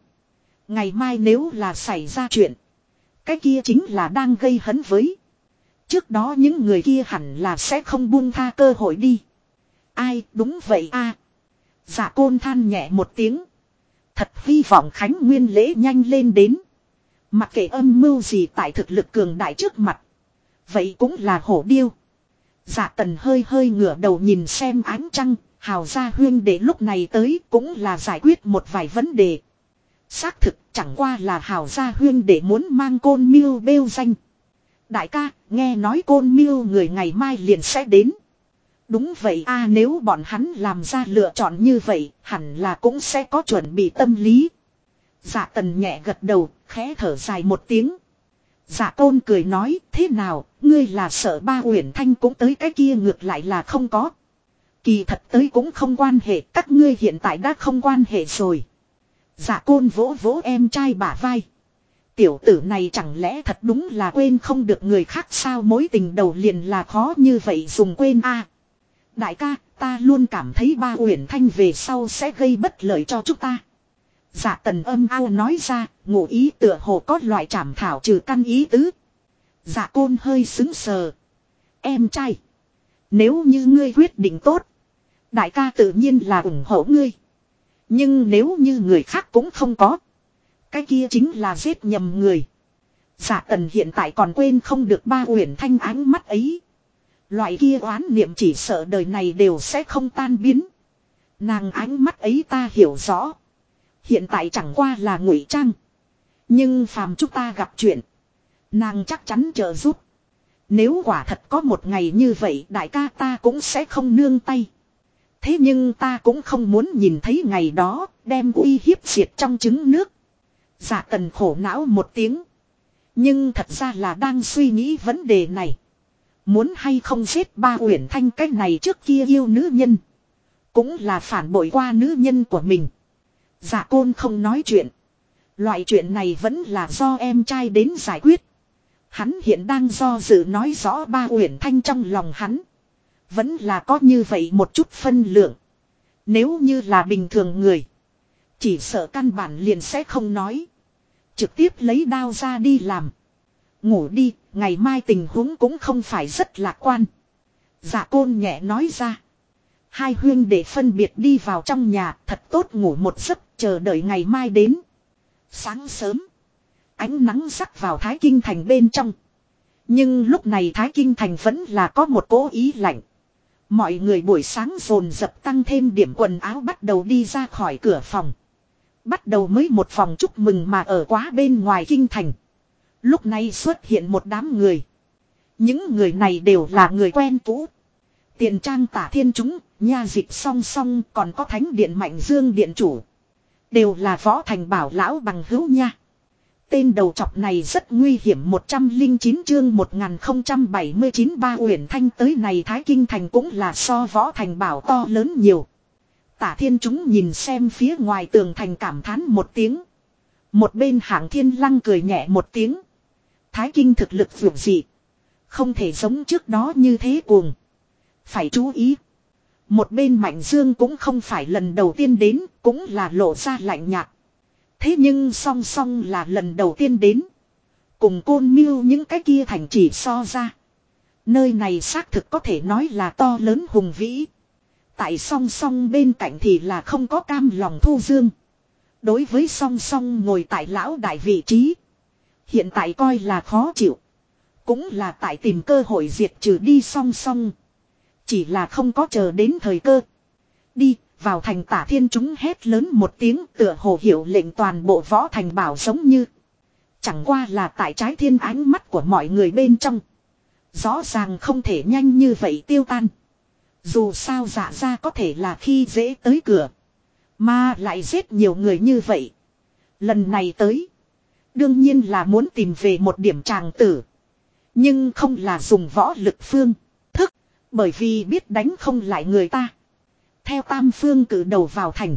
Ngày mai nếu là xảy ra chuyện. Cái kia chính là đang gây hấn với. Trước đó những người kia hẳn là sẽ không buông tha cơ hội đi. Ai, đúng vậy a Dạ côn than nhẹ một tiếng. Thật hy vọng Khánh Nguyên lễ nhanh lên đến. Mặc kệ âm mưu gì tại thực lực cường đại trước mặt. Vậy cũng là hổ điêu. Dạ tần hơi hơi ngửa đầu nhìn xem ánh trăng. Hào gia huyên để lúc này tới cũng là giải quyết một vài vấn đề. Xác thực chẳng qua là hào gia huyên để muốn mang côn miêu bêu danh. Đại ca, nghe nói côn miêu người ngày mai liền sẽ đến. Đúng vậy a nếu bọn hắn làm ra lựa chọn như vậy, hẳn là cũng sẽ có chuẩn bị tâm lý. Dạ tần nhẹ gật đầu, khẽ thở dài một tiếng. Dạ tôn cười nói, thế nào, ngươi là sợ ba uyển thanh cũng tới cái kia ngược lại là không có. Kỳ thật tới cũng không quan hệ, các ngươi hiện tại đã không quan hệ rồi. Dạ côn vỗ vỗ em trai bả vai. Tiểu tử này chẳng lẽ thật đúng là quên không được người khác sao mối tình đầu liền là khó như vậy dùng quên a Đại ca, ta luôn cảm thấy ba uyển thanh về sau sẽ gây bất lợi cho chúng ta. Dạ tần âm ao nói ra, ngụ ý tựa hồ có loại trảm thảo trừ căn ý tứ. Dạ côn hơi xứng sờ. Em trai. Nếu như ngươi quyết định tốt. Đại ca tự nhiên là ủng hộ ngươi. Nhưng nếu như người khác cũng không có. Cái kia chính là giết nhầm người. Giả tần hiện tại còn quên không được ba uyển thanh ánh mắt ấy. Loại kia oán niệm chỉ sợ đời này đều sẽ không tan biến. Nàng ánh mắt ấy ta hiểu rõ. Hiện tại chẳng qua là ngụy trang. Nhưng phàm chúng ta gặp chuyện. Nàng chắc chắn trợ giúp. Nếu quả thật có một ngày như vậy, đại ca ta cũng sẽ không nương tay. Thế nhưng ta cũng không muốn nhìn thấy ngày đó, đem uy hiếp diệt trong trứng nước. Giả tần khổ não một tiếng. Nhưng thật ra là đang suy nghĩ vấn đề này. Muốn hay không giết ba uyển thanh cách này trước kia yêu nữ nhân. Cũng là phản bội qua nữ nhân của mình dạ côn không nói chuyện. Loại chuyện này vẫn là do em trai đến giải quyết. Hắn hiện đang do dự nói rõ ba uyển thanh trong lòng hắn. Vẫn là có như vậy một chút phân lượng. Nếu như là bình thường người. Chỉ sợ căn bản liền sẽ không nói. Trực tiếp lấy đao ra đi làm. Ngủ đi, ngày mai tình huống cũng không phải rất lạc quan. Dạ côn nhẹ nói ra. Hai huyên để phân biệt đi vào trong nhà thật tốt ngủ một giấc chờ đợi ngày mai đến. Sáng sớm. Ánh nắng sắc vào Thái Kinh Thành bên trong. Nhưng lúc này Thái Kinh Thành vẫn là có một cố ý lạnh. Mọi người buổi sáng rồn dập tăng thêm điểm quần áo bắt đầu đi ra khỏi cửa phòng. Bắt đầu mới một phòng chúc mừng mà ở quá bên ngoài kinh thành. Lúc này xuất hiện một đám người. Những người này đều là người quen cũ. Tiền trang tả thiên chúng, nha dịch song song còn có thánh điện mạnh dương điện chủ. Đều là võ thành bảo lão bằng hữu nha. Tên đầu chọc này rất nguy hiểm 109 chương 1079 ba uyển thanh tới này Thái Kinh Thành cũng là so võ thành bảo to lớn nhiều. Tả thiên chúng nhìn xem phía ngoài tường thành cảm thán một tiếng. Một bên hạng thiên lăng cười nhẹ một tiếng. Thái Kinh thực lực vượt dị. Không thể giống trước đó như thế cuồng. Phải chú ý. Một bên Mạnh Dương cũng không phải lần đầu tiên đến, cũng là lộ ra lạnh nhạt. Thế nhưng song song là lần đầu tiên đến. Cùng côn mưu những cái kia thành chỉ so ra. Nơi này xác thực có thể nói là to lớn hùng vĩ. Tại song song bên cạnh thì là không có cam lòng thu dương. Đối với song song ngồi tại lão đại vị trí. Hiện tại coi là khó chịu. Cũng là tại tìm cơ hội diệt trừ đi song song. Chỉ là không có chờ đến thời cơ. Đi, vào thành tả thiên chúng hét lớn một tiếng tựa hồ hiệu lệnh toàn bộ võ thành bảo giống như. Chẳng qua là tại trái thiên ánh mắt của mọi người bên trong. Rõ ràng không thể nhanh như vậy tiêu tan. Dù sao dạ ra có thể là khi dễ tới cửa. Mà lại giết nhiều người như vậy. Lần này tới. Đương nhiên là muốn tìm về một điểm tràng tử. Nhưng không là dùng võ lực phương. Bởi vì biết đánh không lại người ta. Theo tam phương cử đầu vào thành.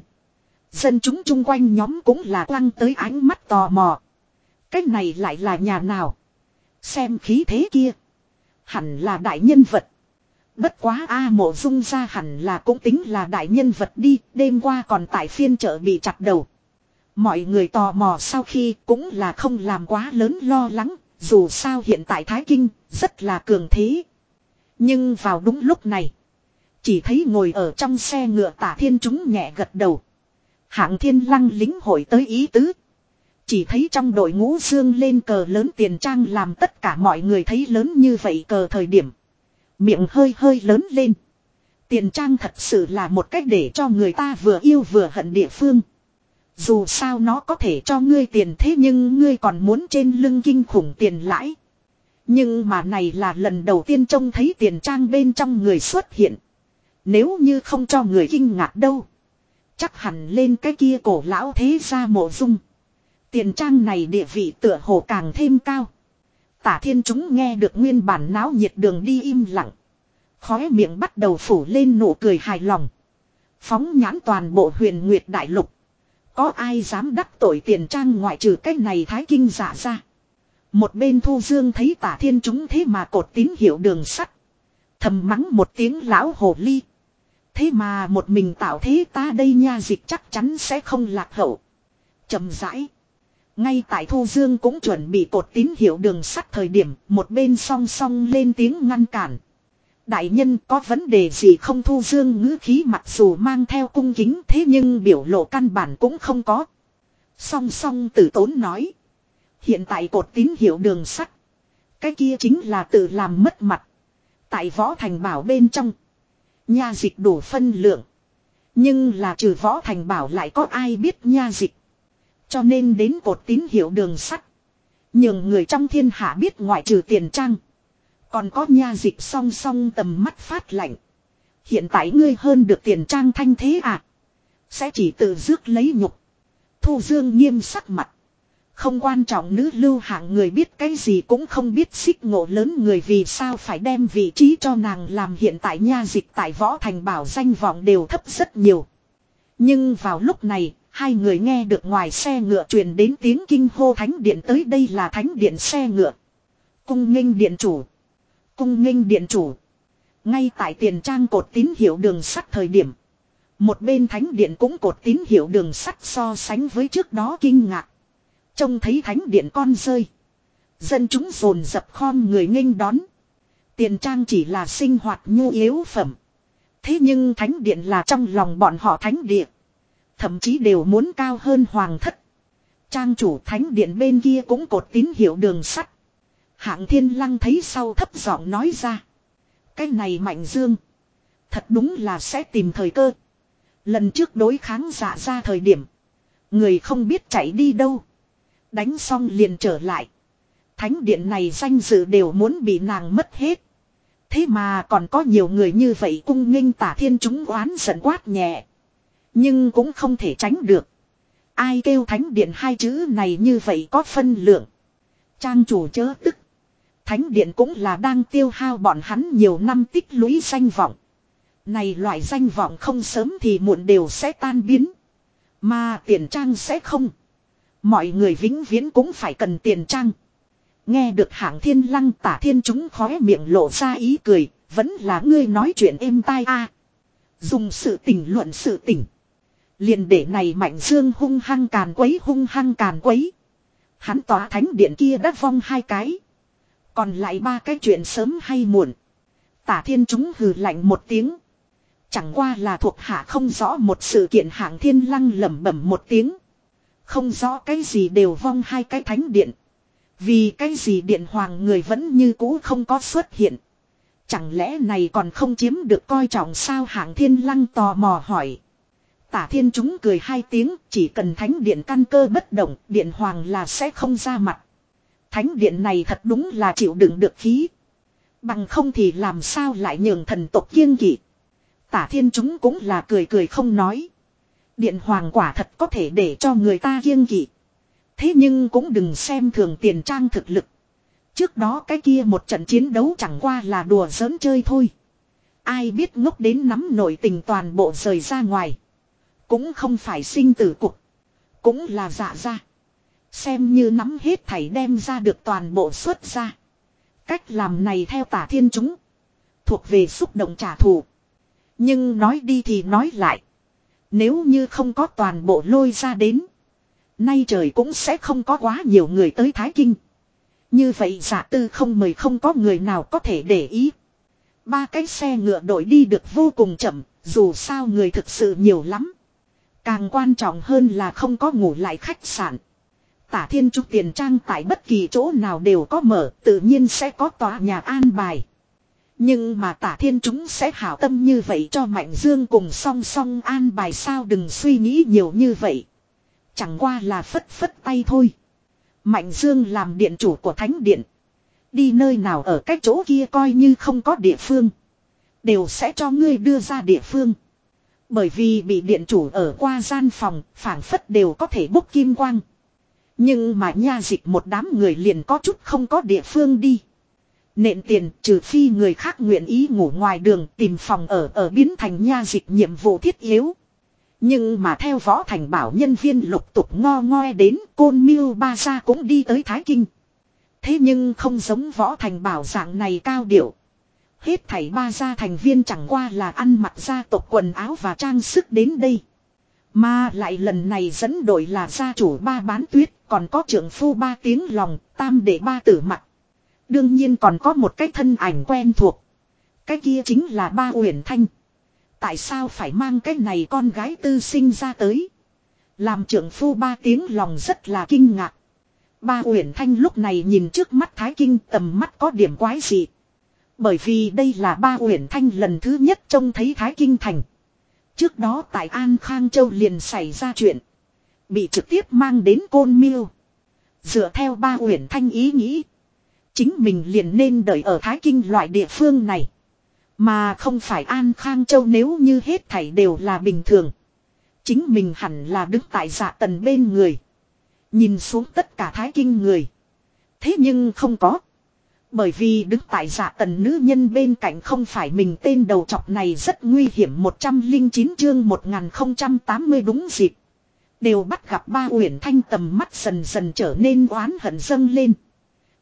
Dân chúng chung quanh nhóm cũng là quăng tới ánh mắt tò mò. Cách này lại là nhà nào? Xem khí thế kia. Hẳn là đại nhân vật. Bất quá A mộ dung ra hẳn là cũng tính là đại nhân vật đi. Đêm qua còn tại phiên chợ bị chặt đầu. Mọi người tò mò sau khi cũng là không làm quá lớn lo lắng. Dù sao hiện tại Thái Kinh rất là cường thế. Nhưng vào đúng lúc này. Chỉ thấy ngồi ở trong xe ngựa tả thiên chúng nhẹ gật đầu. Hạng thiên lăng lính hội tới ý tứ. Chỉ thấy trong đội ngũ dương lên cờ lớn tiền trang làm tất cả mọi người thấy lớn như vậy cờ thời điểm. Miệng hơi hơi lớn lên. Tiền trang thật sự là một cách để cho người ta vừa yêu vừa hận địa phương. Dù sao nó có thể cho ngươi tiền thế nhưng ngươi còn muốn trên lưng kinh khủng tiền lãi. Nhưng mà này là lần đầu tiên trông thấy tiền trang bên trong người xuất hiện. Nếu như không cho người kinh ngạc đâu. Chắc hẳn lên cái kia cổ lão thế gia mộ dung. Tiền trang này địa vị tựa hồ càng thêm cao. Tả thiên chúng nghe được nguyên bản náo nhiệt đường đi im lặng. Khóe miệng bắt đầu phủ lên nụ cười hài lòng. Phóng nhãn toàn bộ huyền nguyệt đại lục. Có ai dám đắc tội tiền trang ngoại trừ cái này thái kinh giả ra. Một bên thu dương thấy tả thiên chúng thế mà cột tín hiệu đường sắt. Thầm mắng một tiếng lão hồ ly. Thế mà một mình tạo thế ta đây nha dịch chắc chắn sẽ không lạc hậu. chậm rãi. Ngay tại Thu Dương cũng chuẩn bị cột tín hiệu đường sắt thời điểm, một bên song song lên tiếng ngăn cản. Đại nhân có vấn đề gì không Thu Dương ngữ khí mặc dù mang theo cung kính thế nhưng biểu lộ căn bản cũng không có. Song song tử tốn nói. Hiện tại cột tín hiệu đường sắt. Cái kia chính là tự làm mất mặt. Tại võ thành bảo bên trong. Nha dịch đủ phân lượng. Nhưng là trừ võ thành bảo lại có ai biết nha dịch. Cho nên đến cột tín hiệu đường sắt. Nhưng người trong thiên hạ biết ngoại trừ tiền trang. Còn có nha dịch song song tầm mắt phát lạnh. Hiện tại ngươi hơn được tiền trang thanh thế à. Sẽ chỉ tự rước lấy nhục. Thu Dương nghiêm sắc mặt. Không quan trọng nữ lưu hạng người biết cái gì cũng không biết xích ngộ lớn người vì sao phải đem vị trí cho nàng làm hiện tại nha dịch tại võ thành bảo danh vọng đều thấp rất nhiều. Nhưng vào lúc này, hai người nghe được ngoài xe ngựa truyền đến tiếng kinh hô thánh điện tới đây là thánh điện xe ngựa. Cung nghênh điện chủ. Cung nghênh điện chủ. Ngay tại tiền trang cột tín hiệu đường sắt thời điểm. Một bên thánh điện cũng cột tín hiệu đường sắt so sánh với trước đó kinh ngạc. Trông thấy thánh điện con rơi. Dân chúng rồn dập khom người nghênh đón. Tiền trang chỉ là sinh hoạt nhu yếu phẩm. Thế nhưng thánh điện là trong lòng bọn họ thánh điện. Thậm chí đều muốn cao hơn hoàng thất. Trang chủ thánh điện bên kia cũng cột tín hiệu đường sắt. Hạng thiên lăng thấy sau thấp giọng nói ra. Cái này mạnh dương. Thật đúng là sẽ tìm thời cơ. Lần trước đối kháng giả ra thời điểm. Người không biết chạy đi đâu. Đánh xong liền trở lại. Thánh điện này danh dự đều muốn bị nàng mất hết. Thế mà còn có nhiều người như vậy cung nghênh tả thiên chúng oán giận quát nhẹ. Nhưng cũng không thể tránh được. Ai kêu thánh điện hai chữ này như vậy có phân lượng. Trang chủ chớ tức. Thánh điện cũng là đang tiêu hao bọn hắn nhiều năm tích lũy danh vọng. Này loại danh vọng không sớm thì muộn đều sẽ tan biến. Mà tiền trang sẽ không. Mọi người vĩnh viễn cũng phải cần tiền trang. Nghe được hạng thiên lăng tả thiên chúng khóe miệng lộ ra ý cười, vẫn là ngươi nói chuyện êm tai a. Dùng sự tình luận sự tình. Liền để này mạnh dương hung hăng càn quấy hung hăng càn quấy. Hắn tỏa thánh điện kia đã vong hai cái. Còn lại ba cái chuyện sớm hay muộn. Tả thiên chúng hừ lạnh một tiếng. Chẳng qua là thuộc hạ không rõ một sự kiện hạng thiên lăng lẩm bẩm một tiếng. Không rõ cái gì đều vong hai cái thánh điện. Vì cái gì điện hoàng người vẫn như cũ không có xuất hiện. Chẳng lẽ này còn không chiếm được coi trọng sao hạng thiên lăng tò mò hỏi. Tả thiên chúng cười hai tiếng, chỉ cần thánh điện căn cơ bất động, điện hoàng là sẽ không ra mặt. Thánh điện này thật đúng là chịu đựng được khí. Bằng không thì làm sao lại nhường thần tộc kiêng kỵ. Tả thiên chúng cũng là cười cười không nói. Điện hoàng quả thật có thể để cho người ta kiêng kỵ. Thế nhưng cũng đừng xem thường tiền trang thực lực. Trước đó cái kia một trận chiến đấu chẳng qua là đùa giỡn chơi thôi. Ai biết ngốc đến nắm nổi tình toàn bộ rời ra ngoài. Cũng không phải sinh tử cục. Cũng là dạ ra. Xem như nắm hết thảy đem ra được toàn bộ xuất ra. Cách làm này theo tả thiên chúng. Thuộc về xúc động trả thù. Nhưng nói đi thì nói lại. Nếu như không có toàn bộ lôi ra đến. Nay trời cũng sẽ không có quá nhiều người tới Thái Kinh. Như vậy giả tư không mời không có người nào có thể để ý. Ba cái xe ngựa đội đi được vô cùng chậm, dù sao người thực sự nhiều lắm. Càng quan trọng hơn là không có ngủ lại khách sạn. Tả thiên trúc tiền trang tại bất kỳ chỗ nào đều có mở, tự nhiên sẽ có tòa nhà an bài. Nhưng mà tả thiên chúng sẽ hảo tâm như vậy cho Mạnh Dương cùng song song an bài sao đừng suy nghĩ nhiều như vậy. Chẳng qua là phất phất tay thôi. Mạnh Dương làm điện chủ của thánh điện. Đi nơi nào ở cách chỗ kia coi như không có địa phương. Đều sẽ cho ngươi đưa ra địa phương. Bởi vì bị điện chủ ở qua gian phòng, phản phất đều có thể bốc kim quang. Nhưng mà nha dịch một đám người liền có chút không có địa phương đi. Nện tiền trừ phi người khác nguyện ý ngủ ngoài đường tìm phòng ở ở biến thành nha dịch nhiệm vụ thiết yếu. Nhưng mà theo võ thành bảo nhân viên lục tục ngo ngoe đến côn miêu ba gia cũng đi tới Thái Kinh. Thế nhưng không giống võ thành bảo dạng này cao điệu. Hết thảy ba gia thành viên chẳng qua là ăn mặc gia tộc quần áo và trang sức đến đây. Mà lại lần này dẫn đội là gia chủ ba bán tuyết, còn có trưởng phu ba tiếng lòng, tam để ba tử mặt. Đương nhiên còn có một cái thân ảnh quen thuộc. Cái kia chính là ba uyển thanh. Tại sao phải mang cái này con gái tư sinh ra tới? Làm trưởng phu ba tiếng lòng rất là kinh ngạc. Ba uyển thanh lúc này nhìn trước mắt Thái Kinh tầm mắt có điểm quái gì. Bởi vì đây là ba uyển thanh lần thứ nhất trông thấy Thái Kinh thành. Trước đó tại An Khang Châu liền xảy ra chuyện. Bị trực tiếp mang đến Côn Miêu. Dựa theo ba uyển thanh ý nghĩ. Chính mình liền nên đợi ở Thái Kinh loại địa phương này. Mà không phải An Khang Châu nếu như hết thảy đều là bình thường. Chính mình hẳn là đứng tại dạ tần bên người. Nhìn xuống tất cả Thái Kinh người. Thế nhưng không có. Bởi vì đứng tại dạ tần nữ nhân bên cạnh không phải mình tên đầu chọc này rất nguy hiểm 109 chương 1080 đúng dịp. Đều bắt gặp ba uyển thanh tầm mắt dần dần trở nên oán hận dâng lên.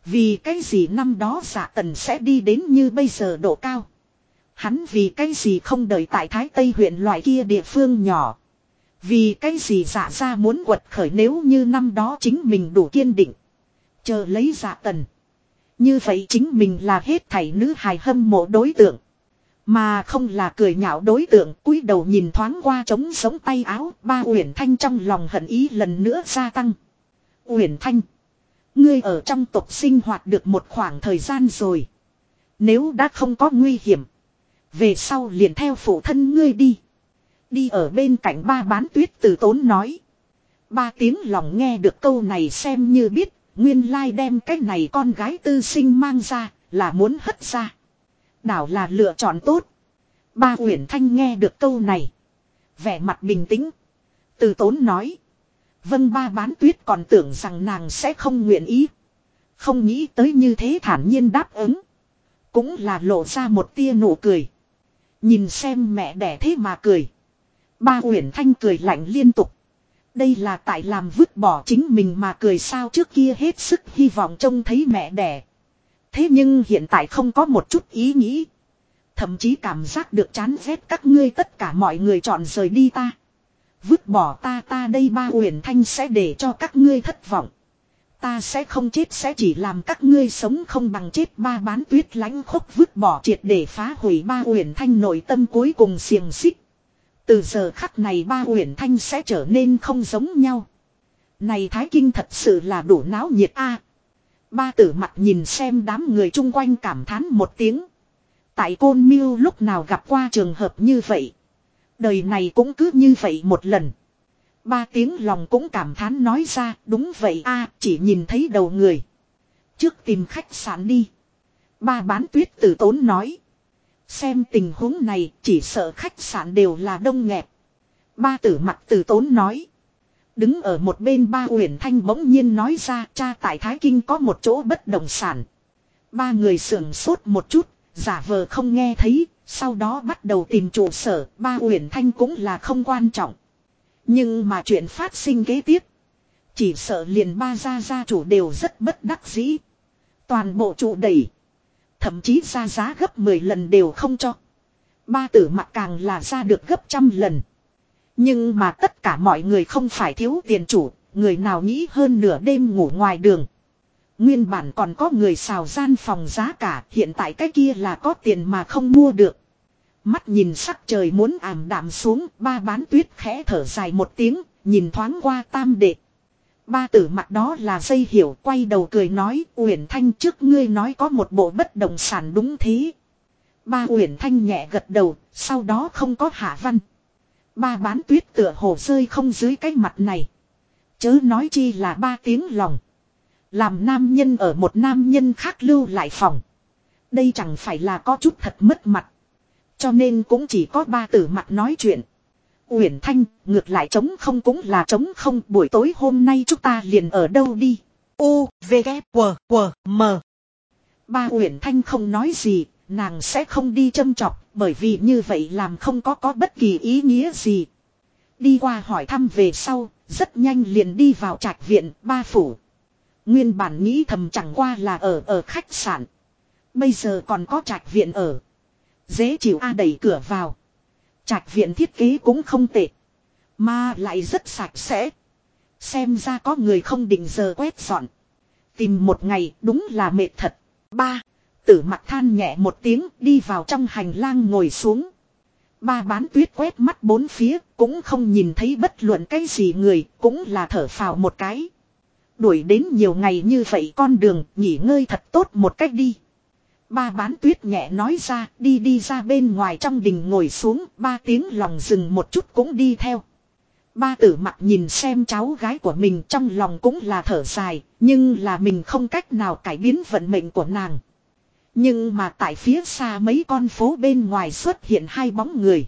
Vì cái gì năm đó giả tần sẽ đi đến như bây giờ độ cao. Hắn vì cái gì không đợi tại Thái Tây huyện loại kia địa phương nhỏ. Vì cái gì giả ra muốn quật khởi nếu như năm đó chính mình đủ kiên định. Chờ lấy giả tần. Như vậy chính mình là hết thảy nữ hài hâm mộ đối tượng. Mà không là cười nhạo đối tượng, cúi đầu nhìn thoáng qua trống sống tay áo, ba uyển thanh trong lòng hận ý lần nữa gia tăng. Uyển thanh. Ngươi ở trong tộc sinh hoạt được một khoảng thời gian rồi. Nếu đã không có nguy hiểm. Về sau liền theo phụ thân ngươi đi. Đi ở bên cạnh ba bán tuyết từ tốn nói. Ba tiếng lòng nghe được câu này xem như biết. Nguyên lai đem cái này con gái tư sinh mang ra là muốn hất ra. Đảo là lựa chọn tốt. Ba Uyển Thanh nghe được câu này. Vẻ mặt bình tĩnh. Từ tốn nói vân ba bán tuyết còn tưởng rằng nàng sẽ không nguyện ý. Không nghĩ tới như thế thản nhiên đáp ứng. Cũng là lộ ra một tia nụ cười. Nhìn xem mẹ đẻ thế mà cười. Ba Uyển Thanh cười lạnh liên tục. Đây là tại làm vứt bỏ chính mình mà cười sao trước kia hết sức hy vọng trông thấy mẹ đẻ. Thế nhưng hiện tại không có một chút ý nghĩ. Thậm chí cảm giác được chán ghét các ngươi tất cả mọi người chọn rời đi ta. Vứt bỏ ta ta đây ba Uyển Thanh sẽ để cho các ngươi thất vọng. Ta sẽ không chết sẽ chỉ làm các ngươi sống không bằng chết ba bán tuyết lánh khốc vứt bỏ triệt để phá hủy ba Uyển Thanh nội tâm cuối cùng xiềng xích. Từ giờ khắc này ba Uyển Thanh sẽ trở nên không giống nhau. Này Thái Kinh thật sự là đủ náo nhiệt a. ba tử mặt nhìn xem đám người chung quanh cảm thán một tiếng. Tại Côn Miêu lúc nào gặp qua trường hợp như vậy. Đời này cũng cứ như vậy một lần. Ba tiếng lòng cũng cảm thán nói ra đúng vậy a chỉ nhìn thấy đầu người. Trước tìm khách sạn đi. Ba bán tuyết tử tốn nói. Xem tình huống này chỉ sợ khách sạn đều là đông nghẹt. Ba tử mặt tử tốn nói. Đứng ở một bên ba uyển thanh bỗng nhiên nói ra cha tại Thái Kinh có một chỗ bất động sản. Ba người sưởng sốt một chút, giả vờ không nghe thấy, sau đó bắt đầu tìm trụ sở, ba uyển thanh cũng là không quan trọng. Nhưng mà chuyện phát sinh kế tiếp. Chỉ sợ liền ba gia gia chủ đều rất bất đắc dĩ. Toàn bộ trụ đẩy. Thậm chí ra giá gấp 10 lần đều không cho. Ba tử mặt càng là ra được gấp trăm lần. Nhưng mà tất cả mọi người không phải thiếu tiền chủ. Người nào nghĩ hơn nửa đêm ngủ ngoài đường. Nguyên bản còn có người xào gian phòng giá cả. Hiện tại cái kia là có tiền mà không mua được. Mắt nhìn sắc trời muốn ảm đạm xuống, ba bán tuyết khẽ thở dài một tiếng, nhìn thoáng qua tam đệ. Ba tử mặt đó là dây hiểu, quay đầu cười nói, Uyển Thanh trước ngươi nói có một bộ bất động sản đúng thế. Ba Uyển Thanh nhẹ gật đầu, sau đó không có hạ văn. Ba bán tuyết tựa hồ rơi không dưới cái mặt này. Chớ nói chi là ba tiếng lòng. Làm nam nhân ở một nam nhân khác lưu lại phòng. Đây chẳng phải là có chút thật mất mặt. Cho nên cũng chỉ có ba tử mặt nói chuyện. Uyển Thanh, ngược lại trống không cũng là trống không, buổi tối hôm nay chúng ta liền ở đâu đi. U, V, K, W, W, M. Ba Uyển Thanh không nói gì, nàng sẽ không đi châm chọc, bởi vì như vậy làm không có có bất kỳ ý nghĩa gì. Đi qua hỏi thăm về sau, rất nhanh liền đi vào trạch viện, ba phủ. Nguyên bản nghĩ thầm chẳng qua là ở ở khách sạn. Bây giờ còn có trạch viện ở. Dễ chịu A đẩy cửa vào. Trạch viện thiết kế cũng không tệ. Mà lại rất sạch sẽ. Xem ra có người không định giờ quét dọn. Tìm một ngày đúng là mệt thật. Ba. Tử mặt than nhẹ một tiếng đi vào trong hành lang ngồi xuống. Ba bán tuyết quét mắt bốn phía cũng không nhìn thấy bất luận cái gì người, cũng là thở phào một cái. Đuổi đến nhiều ngày như vậy con đường nghỉ ngơi thật tốt một cách đi. Ba bán tuyết nhẹ nói ra đi đi ra bên ngoài trong đình ngồi xuống ba tiếng lòng dừng một chút cũng đi theo. Ba tử mặt nhìn xem cháu gái của mình trong lòng cũng là thở dài nhưng là mình không cách nào cải biến vận mệnh của nàng. Nhưng mà tại phía xa mấy con phố bên ngoài xuất hiện hai bóng người.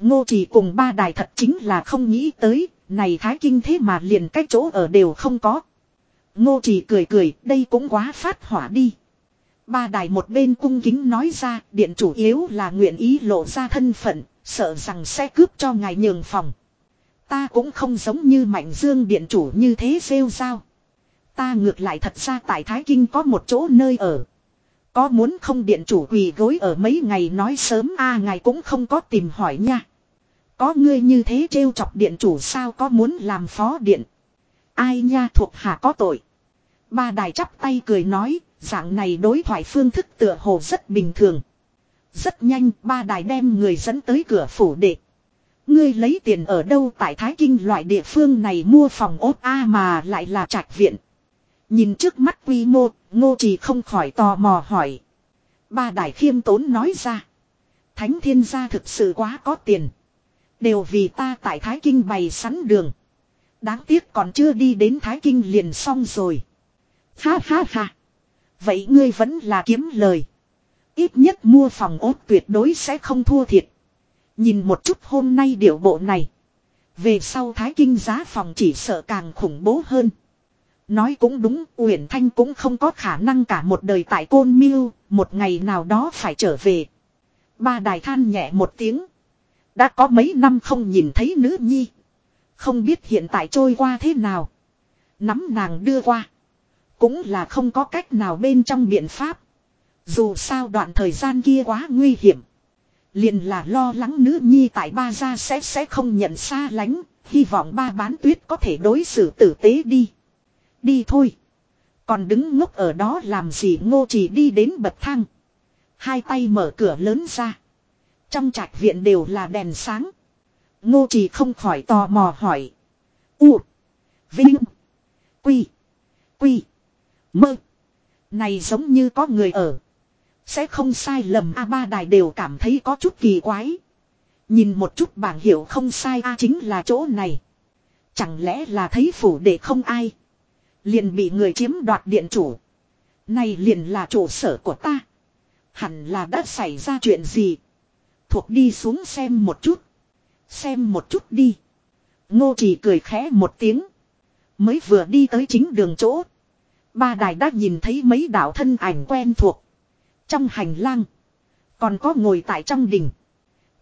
Ngô chỉ cùng ba đài thật chính là không nghĩ tới, này thái kinh thế mà liền cái chỗ ở đều không có. Ngô chỉ cười cười, đây cũng quá phát hỏa đi. Ba đài một bên cung kính nói ra, điện chủ yếu là nguyện ý lộ ra thân phận, sợ rằng sẽ cướp cho ngài nhường phòng. Ta cũng không giống như mạnh dương điện chủ như thế rêu sao. Ta ngược lại thật ra tại Thái Kinh có một chỗ nơi ở. Có muốn không điện chủ quỳ gối ở mấy ngày nói sớm a à, ngài cũng không có tìm hỏi nha. Có ngươi như thế trêu chọc điện chủ sao có muốn làm phó điện. Ai nha thuộc hạ có tội. Ba đài chắp tay cười nói, Dạng này đối thoại phương thức tựa hồ rất bình thường. Rất nhanh ba đài đem người dẫn tới cửa phủ đệ. Ngươi lấy tiền ở đâu tại Thái Kinh loại địa phương này mua phòng ốt A mà lại là trạch viện. Nhìn trước mắt quy mô, ngô trì không khỏi tò mò hỏi. Ba đài khiêm tốn nói ra. Thánh thiên gia thực sự quá có tiền. Đều vì ta tại Thái Kinh bày sẵn đường. Đáng tiếc còn chưa đi đến Thái Kinh liền xong rồi. Ha ha ha. Vậy ngươi vẫn là kiếm lời. Ít nhất mua phòng ốt tuyệt đối sẽ không thua thiệt. Nhìn một chút hôm nay điệu bộ này. Về sau thái kinh giá phòng chỉ sợ càng khủng bố hơn. Nói cũng đúng, Uyển Thanh cũng không có khả năng cả một đời tại Côn Miêu, một ngày nào đó phải trở về. Ba đài than nhẹ một tiếng. Đã có mấy năm không nhìn thấy nữ nhi. Không biết hiện tại trôi qua thế nào. Nắm nàng đưa qua. Cũng là không có cách nào bên trong biện pháp. Dù sao đoạn thời gian kia quá nguy hiểm. Liền là lo lắng nữ nhi tại ba gia sẽ sẽ không nhận xa lánh. Hy vọng ba bán tuyết có thể đối xử tử tế đi. Đi thôi. Còn đứng ngốc ở đó làm gì ngô chỉ đi đến bậc thang. Hai tay mở cửa lớn ra. Trong trạch viện đều là đèn sáng. Ngô chỉ không khỏi tò mò hỏi. U. Vinh. Quy. Quy. Mơ. Này giống như có người ở. Sẽ không sai lầm A ba đài đều cảm thấy có chút kỳ quái. Nhìn một chút bảng hiệu không sai A chính là chỗ này. Chẳng lẽ là thấy phủ để không ai. Liền bị người chiếm đoạt điện chủ. Này liền là trụ sở của ta. Hẳn là đã xảy ra chuyện gì. Thuộc đi xuống xem một chút. Xem một chút đi. Ngô chỉ cười khẽ một tiếng. Mới vừa đi tới chính đường chỗ. Ba đài đã nhìn thấy mấy đạo thân ảnh quen thuộc. Trong hành lang. Còn có ngồi tại trong đình.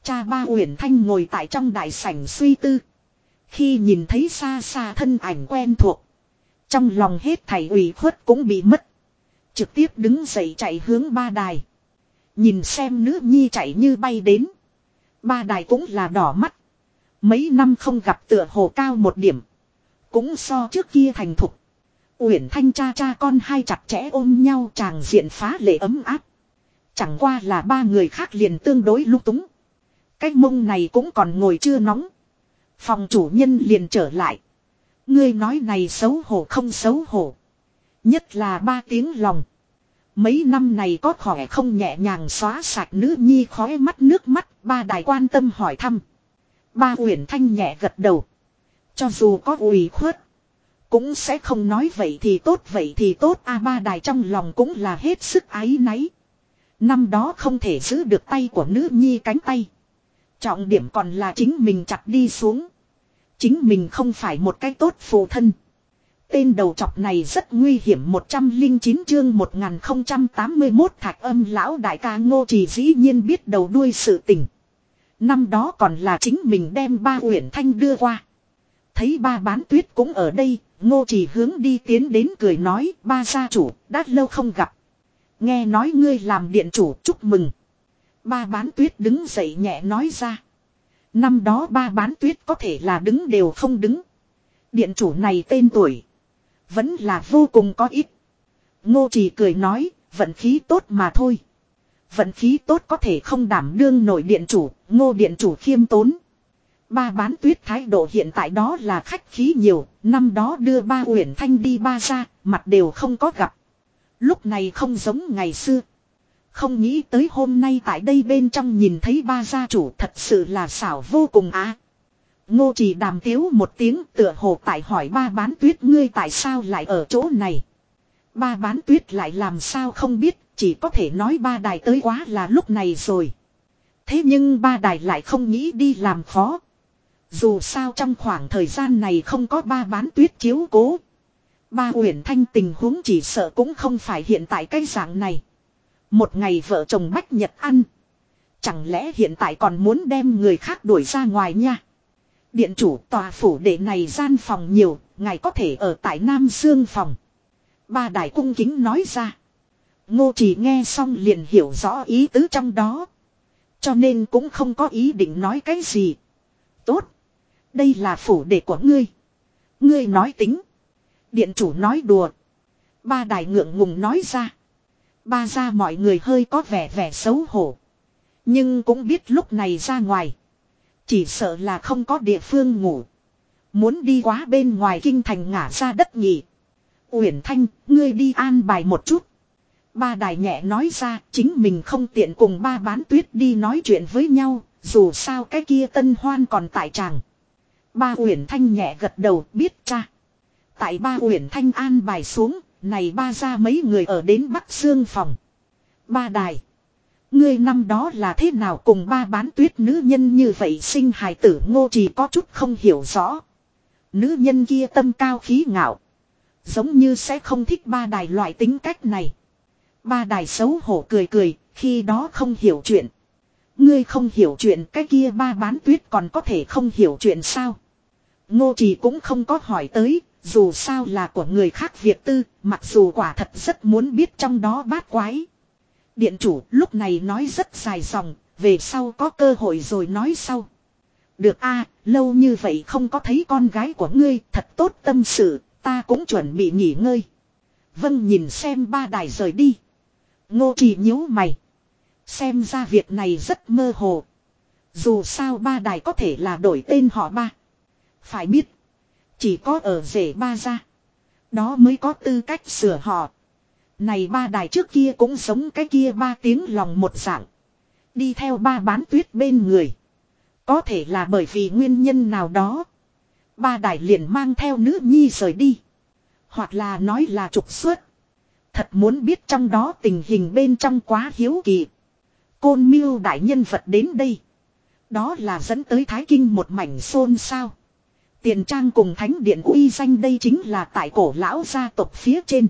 Cha ba Uyển Thanh ngồi tại trong đại sảnh suy tư. Khi nhìn thấy xa xa thân ảnh quen thuộc. Trong lòng hết thảy ủy khuất cũng bị mất. Trực tiếp đứng dậy chạy hướng ba đài. Nhìn xem nữ nhi chạy như bay đến. Ba đài cũng là đỏ mắt. Mấy năm không gặp tựa hồ cao một điểm. Cũng so trước kia thành thục. Uyển Thanh cha cha con hai chặt chẽ ôm nhau chàng diện phá lệ ấm áp. Chẳng qua là ba người khác liền tương đối lúc túng. Cái mông này cũng còn ngồi chưa nóng. Phòng chủ nhân liền trở lại. Ngươi nói này xấu hổ không xấu hổ. Nhất là ba tiếng lòng. Mấy năm này có khỏe không nhẹ nhàng xóa sạch nữ nhi khói mắt nước mắt, ba đại quan tâm hỏi thăm. Ba Uyển Thanh nhẹ gật đầu. Cho dù có ủy khuất, cũng sẽ không nói vậy thì tốt vậy thì tốt a ba đài trong lòng cũng là hết sức ái náy. Năm đó không thể giữ được tay của nữ nhi cánh tay. Trọng điểm còn là chính mình chặt đi xuống. Chính mình không phải một cái tốt phụ thân. Tên đầu chọc này rất nguy hiểm 109 chương 1081 thạch âm lão đại ca ngô chỉ dĩ nhiên biết đầu đuôi sự tình. Năm đó còn là chính mình đem ba uyển thanh đưa qua. Thấy ba bán tuyết cũng ở đây, ngô chỉ hướng đi tiến đến cười nói ba gia chủ, đã lâu không gặp. Nghe nói ngươi làm điện chủ chúc mừng. Ba bán tuyết đứng dậy nhẹ nói ra. Năm đó ba bán tuyết có thể là đứng đều không đứng. Điện chủ này tên tuổi. Vẫn là vô cùng có ít. Ngô chỉ cười nói, vận khí tốt mà thôi. Vận khí tốt có thể không đảm đương nổi điện chủ, ngô điện chủ khiêm tốn. Ba bán tuyết thái độ hiện tại đó là khách khí nhiều, năm đó đưa ba uyển thanh đi ba ra, mặt đều không có gặp. Lúc này không giống ngày xưa. Không nghĩ tới hôm nay tại đây bên trong nhìn thấy ba gia chủ thật sự là xảo vô cùng á. Ngô chỉ đàm tiếu một tiếng tựa hồ tại hỏi ba bán tuyết ngươi tại sao lại ở chỗ này. Ba bán tuyết lại làm sao không biết, chỉ có thể nói ba đài tới quá là lúc này rồi. Thế nhưng ba đài lại không nghĩ đi làm khó. Dù sao trong khoảng thời gian này không có ba bán tuyết chiếu cố. Ba Uyển Thanh tình huống chỉ sợ cũng không phải hiện tại cái dạng này. Một ngày vợ chồng bách nhật ăn. Chẳng lẽ hiện tại còn muốn đem người khác đuổi ra ngoài nha. Điện chủ tòa phủ đệ này gian phòng nhiều, ngài có thể ở tại Nam Dương phòng. Ba đại cung kính nói ra. Ngô chỉ nghe xong liền hiểu rõ ý tứ trong đó. Cho nên cũng không có ý định nói cái gì. Tốt. Đây là phủ đệ của ngươi. Ngươi nói tính. Điện chủ nói đùa. Ba đại ngượng ngùng nói ra. Ba ra mọi người hơi có vẻ vẻ xấu hổ. Nhưng cũng biết lúc này ra ngoài. Chỉ sợ là không có địa phương ngủ. Muốn đi quá bên ngoài kinh thành ngả ra đất nhỉ. Uyển Thanh, ngươi đi an bài một chút. Ba đài nhẹ nói ra, chính mình không tiện cùng ba bán tuyết đi nói chuyện với nhau, dù sao cái kia tân hoan còn tại tràng. Ba Uyển Thanh nhẹ gật đầu, biết cha. Tại ba Uyển Thanh an bài xuống, này ba ra mấy người ở đến Bắc Sương phòng. Ba đài. Ngươi năm đó là thế nào cùng ba bán tuyết nữ nhân như vậy sinh hài tử ngô chỉ có chút không hiểu rõ. Nữ nhân kia tâm cao khí ngạo. Giống như sẽ không thích ba đài loại tính cách này. Ba đài xấu hổ cười cười, khi đó không hiểu chuyện. Ngươi không hiểu chuyện cái kia ba bán tuyết còn có thể không hiểu chuyện sao. Ngô trì cũng không có hỏi tới, dù sao là của người khác việc tư, mặc dù quả thật rất muốn biết trong đó bát quái. Điện chủ lúc này nói rất dài dòng, về sau có cơ hội rồi nói sau. Được a lâu như vậy không có thấy con gái của ngươi, thật tốt tâm sự, ta cũng chuẩn bị nghỉ ngơi. Vâng nhìn xem ba đài rời đi. Ngô trì nhíu mày. Xem ra việc này rất mơ hồ. Dù sao ba đài có thể là đổi tên họ ba. Phải biết. Chỉ có ở rể ba ra. Đó mới có tư cách sửa họ. Này ba đài trước kia cũng sống cái kia ba tiếng lòng một dạng. Đi theo ba bán tuyết bên người. Có thể là bởi vì nguyên nhân nào đó. Ba đài liền mang theo nữ nhi rời đi. Hoặc là nói là trục xuất. Thật muốn biết trong đó tình hình bên trong quá hiếu kỳ. Côn miêu đại nhân vật đến đây. Đó là dẫn tới Thái Kinh một mảnh xôn xao Tiền trang cùng thánh điện uy danh đây chính là tại cổ lão gia tộc phía trên.